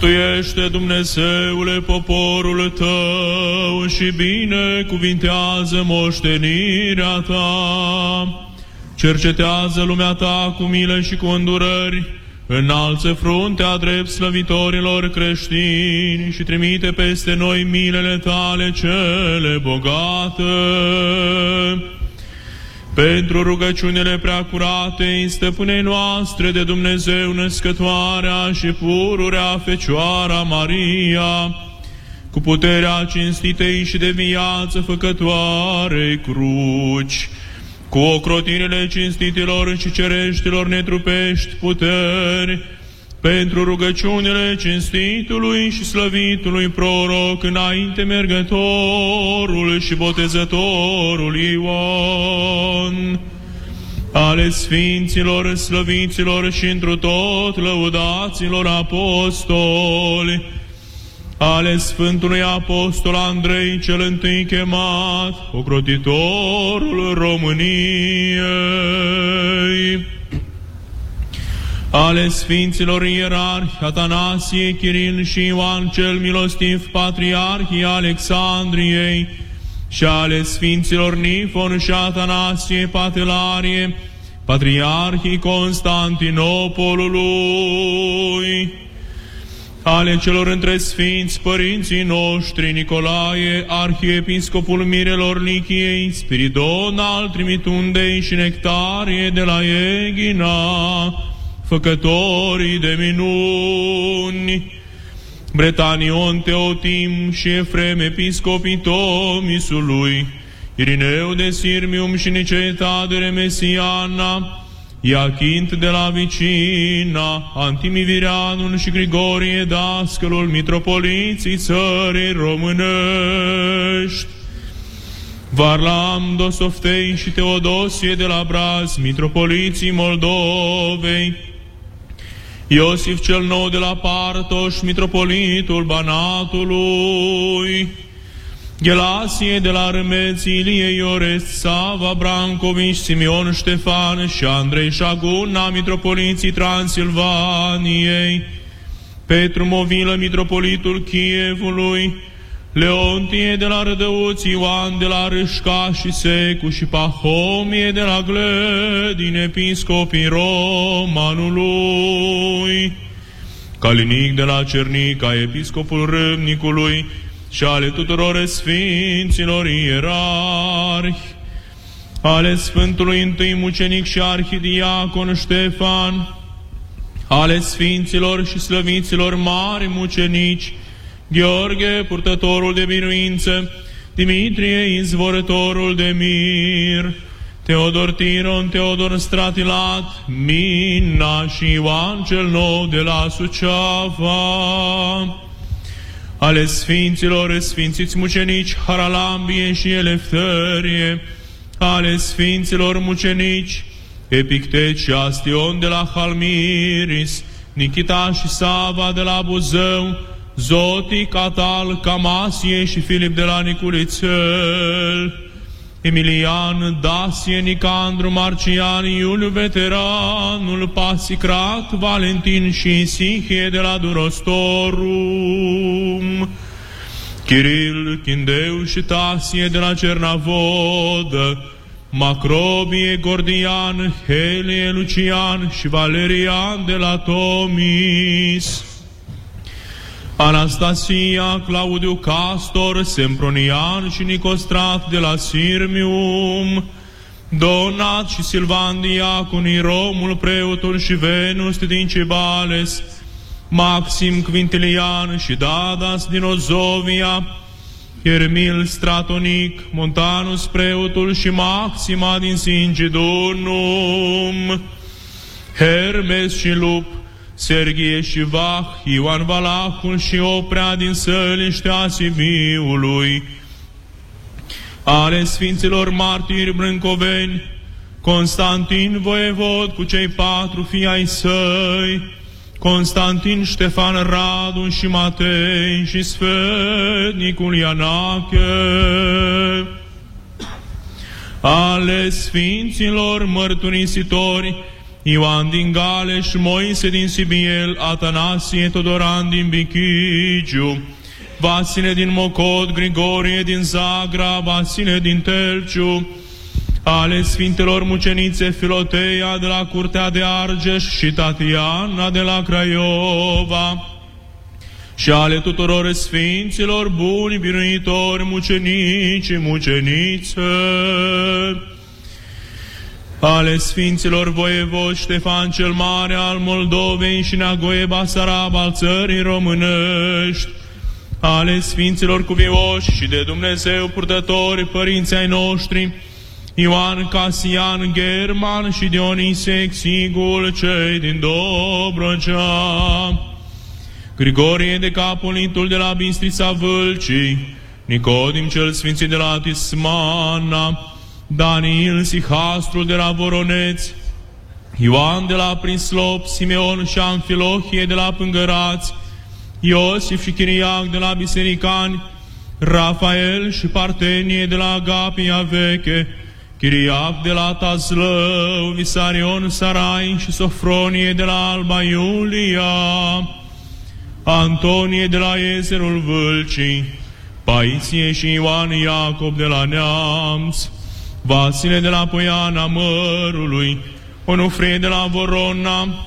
Mântuiește, Dumnezeule, poporul tău și binecuvintează moștenirea ta. Cercetează lumea ta cu milă și cu îndurări, înalță fruntea drept slăvitorilor creștini și trimite peste noi milele tale cele bogate pentru rugăciunile preacurate, stăpânei noastre de Dumnezeu născătoarea și pururea Fecioara Maria, cu puterea cinstitei și de viață făcătoare cruci, cu ocrotirile cinstitilor și cereștilor netrupești puteri, pentru rugăciunile cinstitului și slăvitului proroc înainte mergătorul și botezătorul Ioan, ale sfinților, slăviților și întru tot lăudaților apostoli, ale Sfântului Apostol Andrei cel întâi chemat, ocrotitorul României, ale Sfinților Ierarhi Atanasie, Chiril și Ioan cel Milostiv, Patriarhii Alexandriei, și ale Sfinților Nifon și Atanasie, Patelarie, Patriarhii Constantinopolului, ale celor între Sfinți Părinții noștri, Nicolae, Arhiepiscopul Mirelor Nichiei, Spiridon al Trimitundei și Nectarie de la Eghina, făcătorii de minuni, Bretanion Teotim și Efrem Episcopii Tomisului, Irineu de Sirmium și Niceta de Remesiana, Iachint de la Vicina, Antimivirianul și Grigorie Dascălul, Mitropoliții țării românești, Varlam Dosoftei și Teodosie de la Braz, Mitropoliții Moldovei, Iosif cel nou de la Partoș, Mitropolitul Banatului, Gelasie de la Râmeți, Ilie Iorest, Sava Brancovici, Simeon Ștefan și Andrei Șaguna, Mitropoliții Transilvaniei, Petru Movilă, Mitropolitul Chievului, Leontie de la Rădăuț, Ioan de la Râșca și Secu și Pahomie de la Glădin, episcopii Romanului, Calinic de la Cernica, episcopul Râmnicului și ale tuturor sfinților ierarhi, ale Sfântului Întâi Mucenic și Arhidiacon Ștefan, ale Sfinților și Slăviților mari mucenici, Gheorghe, purtătorul de biruință, Dimitrie, izvorătorul de mir, Teodor Tiron, Teodor Stratilat, Mina și Ioan cel nou de la Suceava, ale Sfinților Sfințiți Mucenici Haralambie și Elefterie, ale Sfinților Mucenici Epictet și Astion de la Halmiris, Nikita și Sava de la Buzău, Zoti, Catal, Camasie și Filip de la Niculițel, Emilian, Dasie, Nicandru, Marcian, Iuliu Veteranul, Pasicrat, Valentin și Sihie de la Durostorum, Chiril, Chindeu și Tasie de la Cernavodă, Macrobie, Gordian, Helie, Lucian și Valerian de la Tomis, Anastasia, Claudiu Castor, Sempronian și Nicostrat de la Sirmium, Donat și Silvan Diaconii, Romul, Preotul și Venus din Cibales, Maxim Quintilian și Dadas din Ozovia, Hermil Stratonic, Montanus Preotul și Maxima din Singidunum, Hermes și Lup, Serghie și Vah, Ioan Valahul și Oprea din Săliștea Sibiului, ale Sfinților Martiri Brâncoveni, Constantin Voievod cu cei patru fii ai săi, Constantin Ștefan Radu și Matei și Sfetnicul Ianache, ale Sfinților Mărturisitori, Ioan din Galeș, Moise din Sibiel, Atanasie Todoran din Bichigiu, Vasile din Mocod, Grigorie din Zagra, Vasile din Telciu, ale Sfintelor Mucenițe Filoteia de la Curtea de Argeș și Tatiana de la Craiova, și ale tuturor Sfinților buni, biruitori, mucenici, mucenițe, ale Sfinților Voievoși Ștefan cel Mare al Moldovei și Neagoe Basarab al țării românești, ale Sfinților Cuvioși și de Dumnezeu purtători, părinții ai noștri, Ioan Casian German și Dionise Exigul, cei din Dobrogea, Grigorie de Capolitul de la Bistrița Vâlcii, Nicodim cel Sfințit de la Tismana, Daniel Sihastrul de la Voroneți, Ioan de la Prislop, Simeon și Amfilohie de la Pângărați, Iosif și Chiriac de la Bisericani, Rafael și Partenie de la Agapia Veche, Chiriac de la Tazlău, Visarion Sarai și Sofronie de la Alba Iulia, Antonie de la Ezerul Vâlcii, Paisie și Ioan Iacob de la Neamț, Vasile de la Poiana Mărului, Onufrie de la Vorona,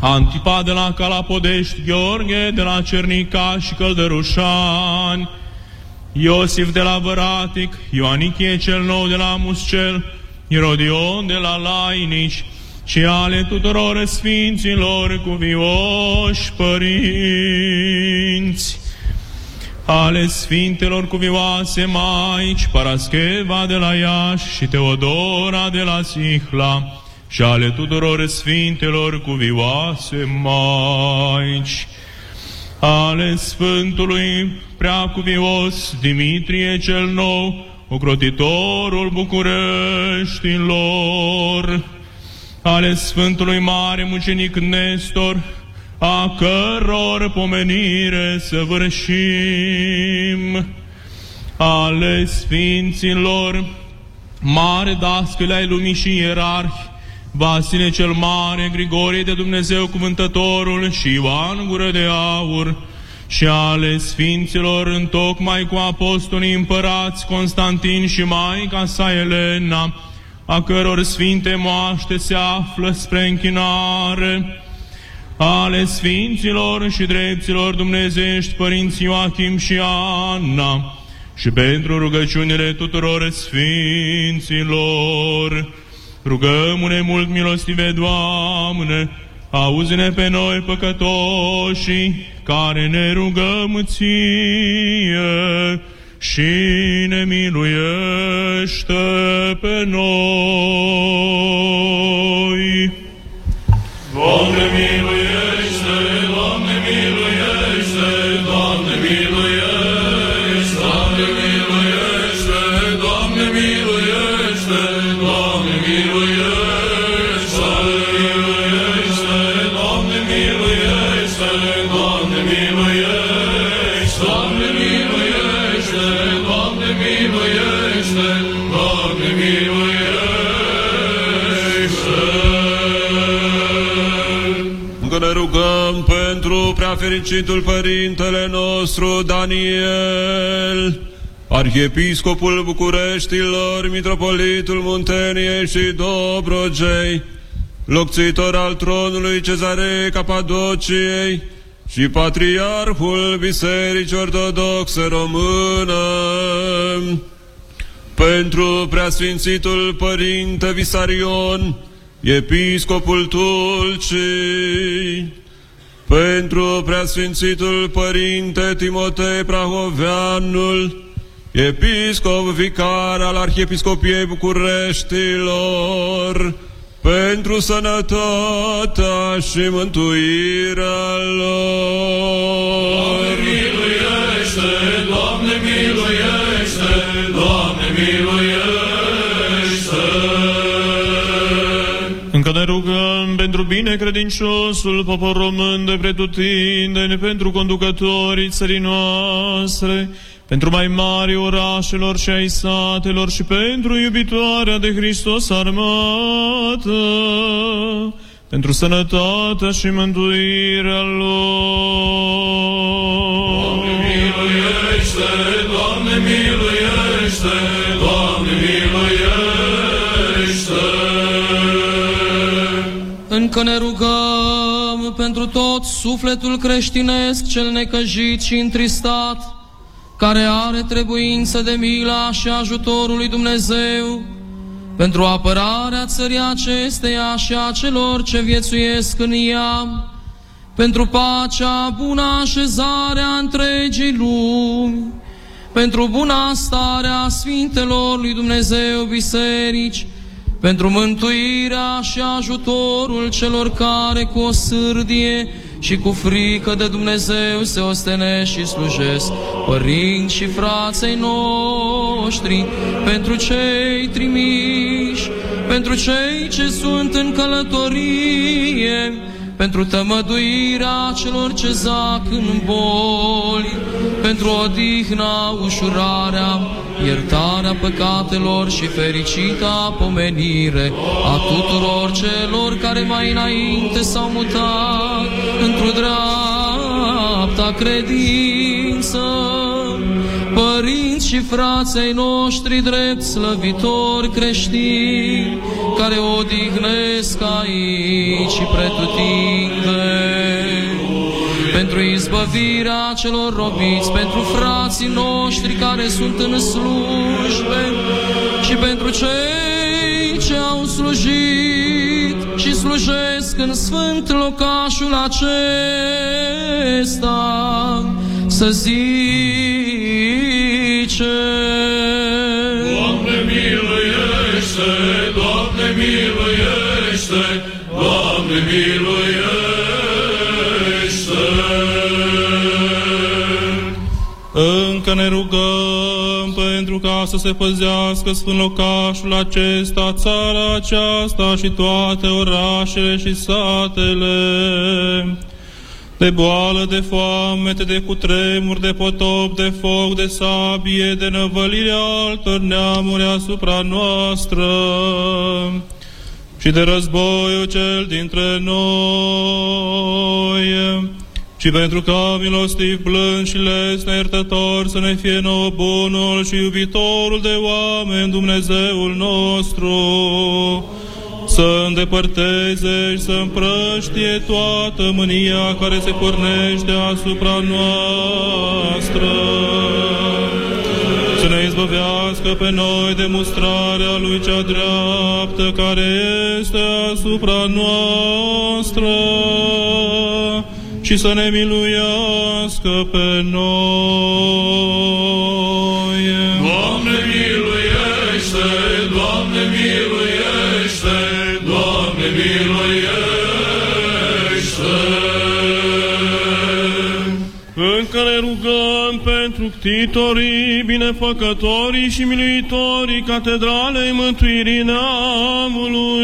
Antipa de la Calapodești, Gheorghe de la Cernica și Căldărușani, Iosif de la Văratic, Ioanichie cel nou de la Muscel, Irodion de la Lainici și ale tuturor sfinților cuvioși părinți, ale sfintelor cuvioase maici, Parascheva de la Iași și Teodora de la Sihla, și ale tuturor sfintelor cuvioase maici, ale Sfântului Preacuvios Dimitrie cel Nou, ocrotitorul Bucureștilor, ale Sfântului Mare Mucenic Nestor, a căror pomenire să vârșim, ale Sfinților, mare dascăle ai lumii și ierarhi, Vasile cel Mare, Grigorie de Dumnezeu Cuvântătorul și Ioan Gură de Aur, și ale Sfinților întocmai cu apostolii împărați Constantin și Maica sa Elena, a căror sfinte moaște se află spre închinare, ale Sfinților și Drepților Dumnezești, Părinții Joachim și Anna, și pentru rugăciunile tuturor Sfinților, rugăm-ne mult milostive, Doamne, auzi-ne pe noi păcătoși, care ne rugăm ție, și ne miluiește pe noi. Doamne miluiește, Doamne miluiește, Doamne miluiește. Pentru preafericitul Părintele nostru Daniel, Arhiepiscopul Bucureștilor, Mitropolitul Munteniei și Dobrogei, locțitor al tronului Cezarei Capadociei și Patriarhul Bisericii Ortodoxe Română, pentru preasfințitul Părinte Visarion, Episcopul Tulcii, pentru preasfințitul Părinte Timotei Prahoveanul, Episcop vicar al Arhiepiscopiei Bucureștilor, pentru sănătatea și mântuirea lor. Doamne miluiește, Doamne miluiește, binecredinciosul popor român de pretutindeni, pentru conducătorii țării noastre, pentru mai mari orașelor și ai satelor și pentru iubitoarea de Hristos armată, pentru sănătatea și mântuirea lor. Doamne miluiește, Doamne miluiește, Încă ne rugăm pentru tot sufletul creștinesc cel necăjit și întristat, care are trebuință de mila și ajutorul lui Dumnezeu, pentru apărarea țării acesteia și a celor ce viețuiesc în ea, pentru pacea, bună așezarea întregii lumi, pentru buna starea Sfintelor lui Dumnezeu biserici, pentru mântuirea și ajutorul celor care cu o sârdie și cu frică de Dumnezeu se ostenesc și slujesc, părinți și frații noștri, pentru cei trimiși, pentru cei ce sunt în călătorie, pentru tămăduirea celor ce zac în boli, pentru odihna, ușurarea, iertarea păcatelor și fericita pomenire a tuturor celor care mai înainte s-au mutat într-o dreapta credință, părinți și frații noștri drept slăvitori creștini, care odihnesc aici și pretutindeni pentru izbăvirea celor robiți, pentru frații noștri care sunt în slujbe și pentru cei ce au slujit și slujesc în sfânt locașul acesta, să zice. Doamne miluiește, Doamne miluiește, Doamne miluiește. Încă ne rugăm pentru ca să se păzească sfânt locașul acesta, țara aceasta și toate orașele și satele, de boală, de foamete, de cutremur, de potop, de foc, de sabie, de năvălire altor neamuri asupra noastră și de războiul cel dintre noi. Și pentru ca milostiv blând și lesne iertător să ne fie nouă bunul și iubitorul de oameni Dumnezeul nostru, să îndepărteze și să împrăștie toată mânia care se pornește asupra noastră. Să ne izbăvească pe noi de mustrarea Lui cea dreaptă care este asupra noastră și să ne miluiască pe noi. Doamne miluiește, Doamne miluiește, Doamne miluiește. Încă ne rugăm pentru ctitorii, binefăcătorii și miluitorii Catedralei Mântuirii Neamului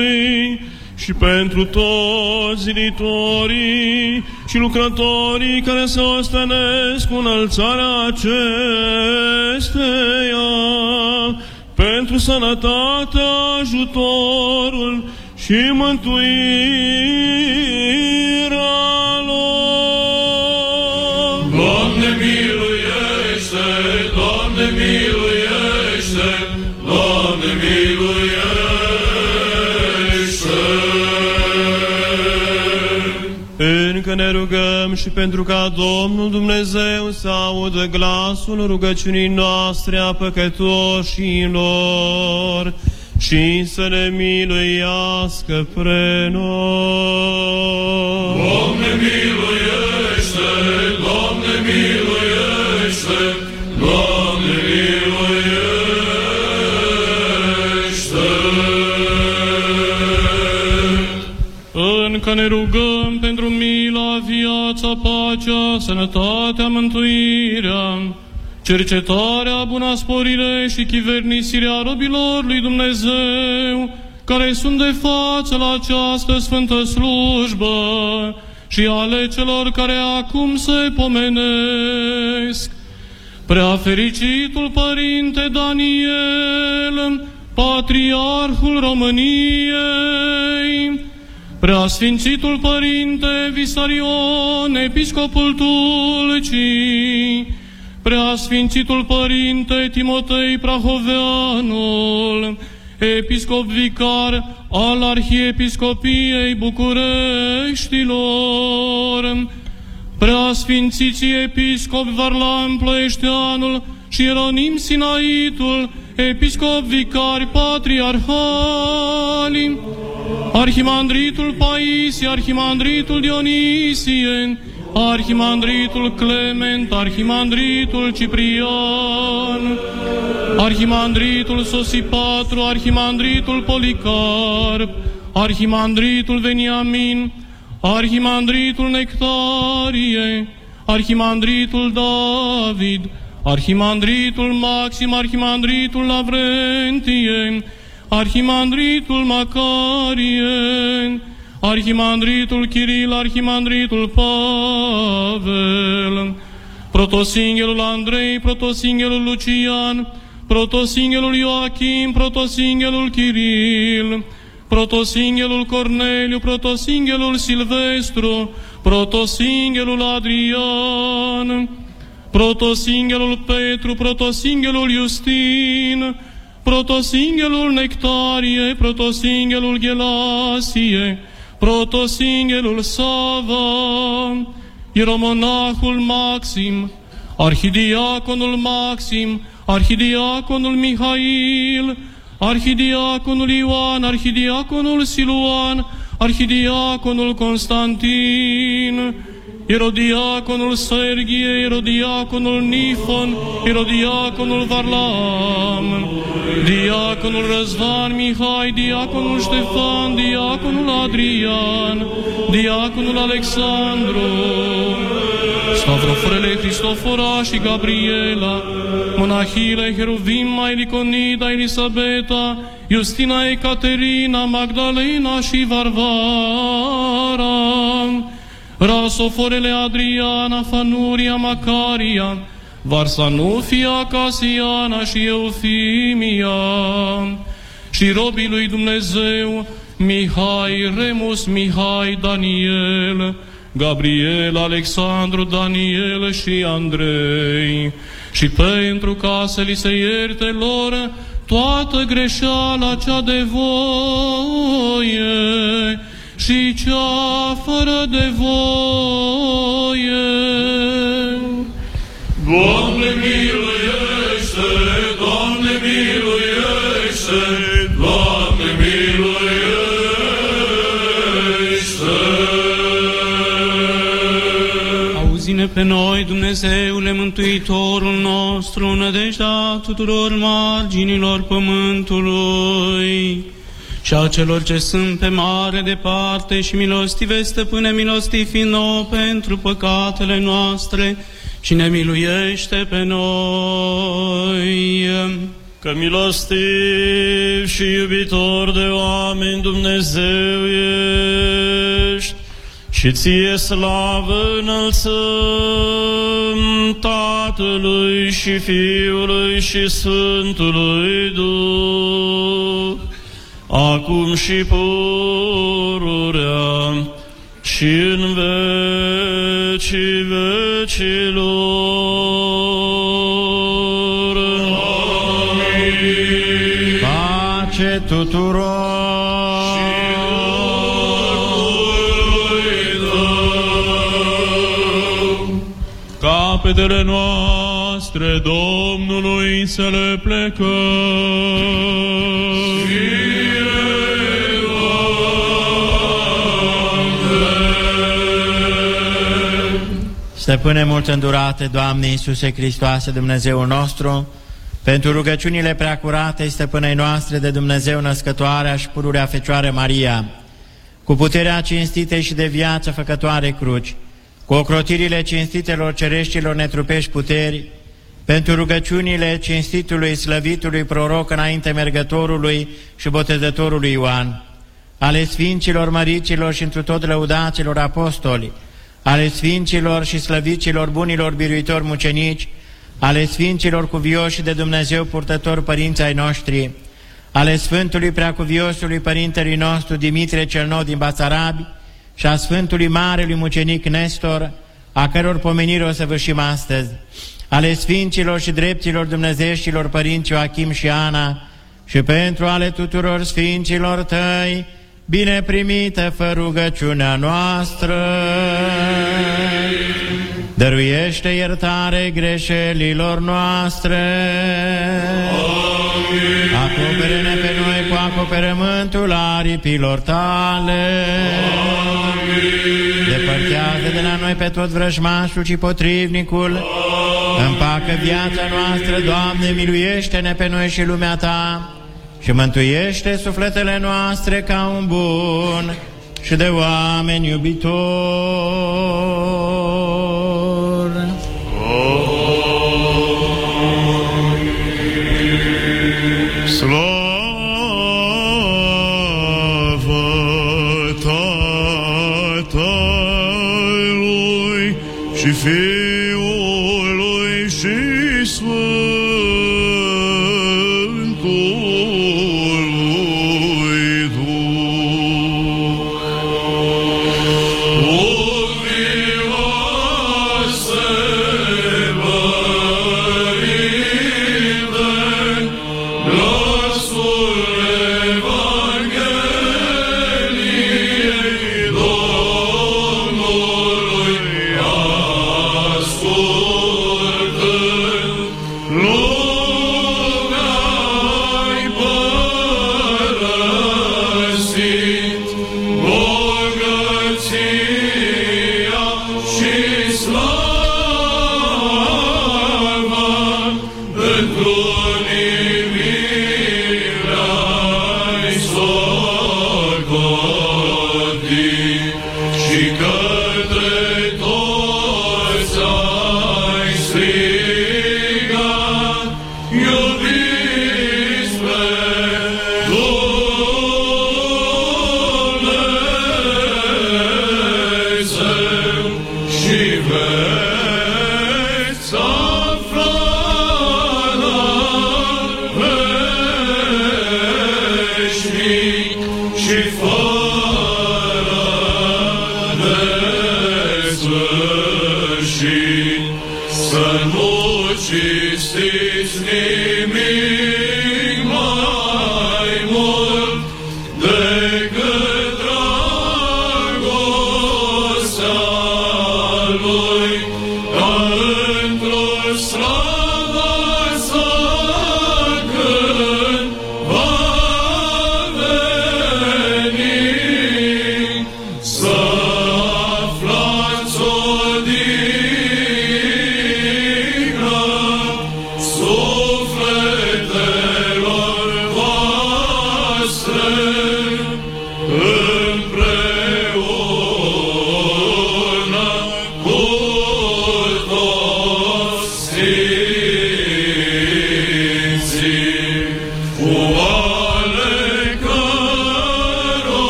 și pentru toți zilitorii și lucrătorii care se ostenesc cu înălțarea acesteia, pentru sănătatea, ajutorul și mântuirea Doamne ne rugăm și pentru ca Domnul Dumnezeu să audă glasul rugăciunii noastre a păcătoșilor și să ne miluiască pre noi. Doamne miluiește, Doamne miluiește, Doamne miluiește. Încă ne rugăm pentru mila, viața, pacea, sănătatea, mântuirea, cercetarea, buna sporire și chivernisirea robilor lui Dumnezeu, care sunt de față la această sfântă slujbă și ale celor care acum se pomenesc. Prea fericitul Părinte Daniel, Patriarhul României, Preasfințitul Părinte Visarion, Episcopul Tulcii, Preasfințitul Părinte Timotei Prahoveanul, Episcop Vicar al Arhiepiscopiei Bucureștilor, Preasfințiții Episcop Varlam Plăieșteanul și Ieronim Sinaitul, Episcop Vicari Patriarhali, Arhimandritul Paisie, Arhimandritul Dionisie, Arhimandritul Clement, Arhimandritul Ciprian, Arhimandritul Sosipatru, Arhimandritul Policarp, Arhimandritul Veniamin, Arhimandritul Nectarie, Arhimandritul David, Arhimandritul Maxim, Arhimandritul Lavrentie, Arhimandritul Macarie, Arhimandritul Chiril, Arhimandritul Pavel, Protosinghelul Andrei, Protosinghelul Lucian, Protosinghelul Ioachim, Protosinghelul Chiril, Protosinghelul Corneliu, Protosinghelul Silvestru, Protosinghelul Adrian, Protosinghelul Petru, Protosinghelul Justin, Protosinghelul Nectarie, Protosinghelul Gelasie, Protosinghelul Sava, Ieromonahul Maxim, Arhidiaconul Maxim, Arhidiaconul Mihail, Arhidiaconul Ioan, Arhidiaconul Siluan, Arhidiaconul Constantin, Erodiaconul Sergie, Erodiaconul Nifon, Erodiaconul Varlam, Diaconul Răzvan Mihai, Diaconul Ștefan, Diaconul Adrian, Diaconul Alexandru, Stavroforele Cristofora și Gabriela, Monahile Heruvima, Eliconida, Elisabeta, Justina Ecaterina, Magdalena și Varvara, Rasoforele Adriana, Fanuria, Macaria, Varsanufia, Casiana și Eufimia, și robii lui Dumnezeu, Mihai, Remus, Mihai, Daniel, Gabriel, Alexandru, Daniel și Andrei, și pentru ca să li se ierte lor toată greșeala cea de voie și cea fără de voie. Doamne miluiește, Doamne miluiește, Doamne miluiește. Auzi-ne pe noi, Dumnezeule Mântuitorul nostru, nădejdea tuturor marginilor pământului și a celor ce sunt pe mare departe și milostive stăpâne milostivi nouă pentru păcatele noastre și ne miluiește pe noi. Că milostiv și iubitor de oameni Dumnezeu ești și ție slavă înălțăm Tatălui și Fiului și Sfântului Duh, acum și pururea și în veci. vecii vecilor. Amin. Pace tuturor! Capetele noastre Domnului să le plecăm. Stăpâne mult îndurate, Doamne Iisuse Hristoase, Dumnezeul nostru, pentru rugăciunile preacurate stăpânei noastre de Dumnezeu născătoarea și pururea Fecioară Maria, cu puterea cinstitei și de viață făcătoare cruci, cu ocrotirile cinstitelor cereștilor netrupești puteri, pentru rugăciunile cinstitului slăvitului proroc înainte mergătorului și botezătorului Ioan, ale sfinților măricilor și întru tot lăudaților apostoli, ale sfinților și slăvicilor bunilor biruitori mucenici, ale sfinților cuvioși de Dumnezeu purtător părinții ai noștri, ale Sfântului Preacuviosului Părintelui nostru Dimitrie cel Nou din Basarabi și a Sfântului Marelui Mucenic Nestor, a căror pomenire o să vârșim astăzi, ale Sfinților și Dreptilor Dumnezeștilor Părinți Joachim și Ana și pentru ale tuturor Sfinților Tăi, bine primită fă rugăciunea noastră. Dăruiește iertare greșelilor noastre. Acopere-ne pe noi cu acoperământul aripilor tale. Depărtează de la noi pe tot vrăjmașul și potrivnicul. Împacă viața noastră, Doamne, miluiește-ne pe noi și lumea Ta și mântuiește sufletele noastre ca un bun și de oameni iubitori.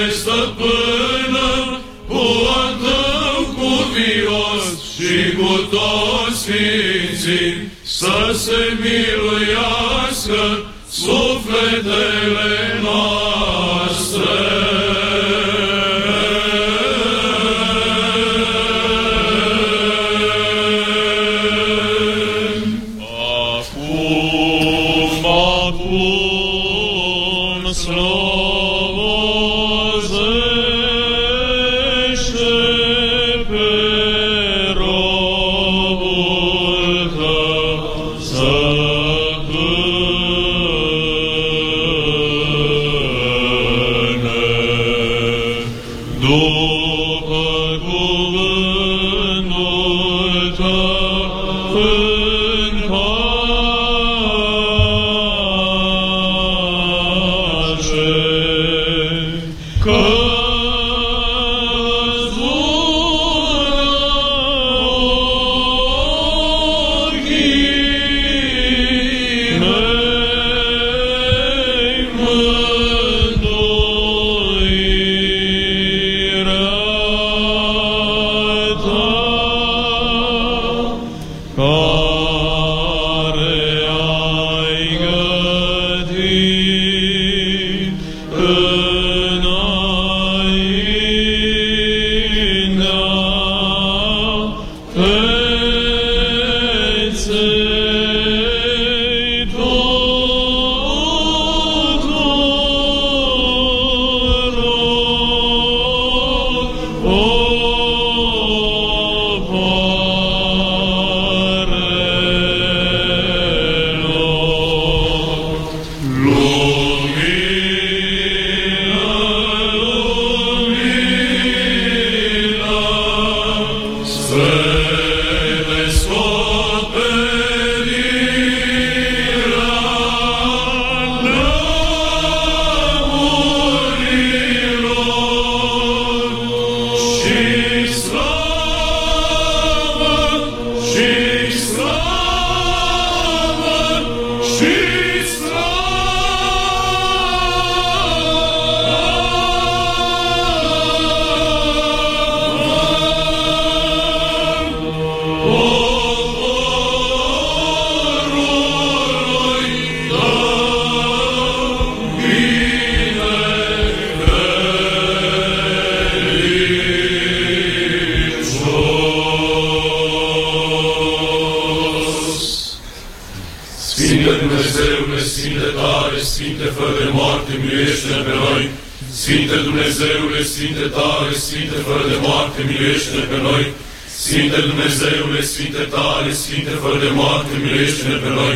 Roagă-te, stăpână, cu al tău cuvios și cu toți sfinții, să se miluiască Sfinte fără de moarte, miluiește-ne pe noi.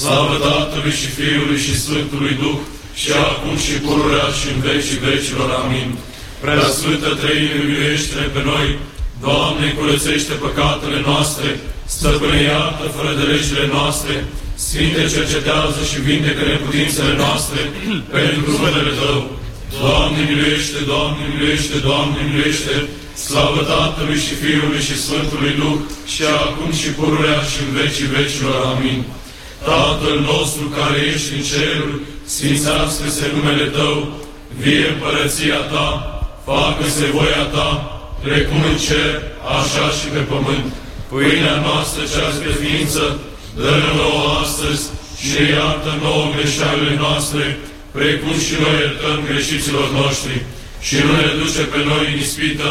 Slavă Tatălui și Fiului și Sfântului Duh, și acum și pururea și în vecii vecilor. Amin. Prea Sfântă Trăime, miluiește-ne pe noi. Doamne, curățește păcatele noastre, stăpâne iartă fără de legile noastre, Sfinte, cercetează și vindecă neputințele noastre pentru numele Tău. Doamne, miluiește, Doamne, miluiește, Doamne, miluiește, slavă Tatălui și Fiului și Sfântului Duh, și acum și pururea și în vecii vecilor. Amin. Tatăl nostru care ești în ceruri, sfințească-se numele Tău, vie împărăția Ta, facă-se voia Ta, precum în cer, așa și pe pământ. Pâinea noastră cea de ființă, dă-ne nouă astăzi și iartă nouă greșelile noastre, precum și noi iertăm greșiților noștri. Și nu ne duce pe noi în ispită,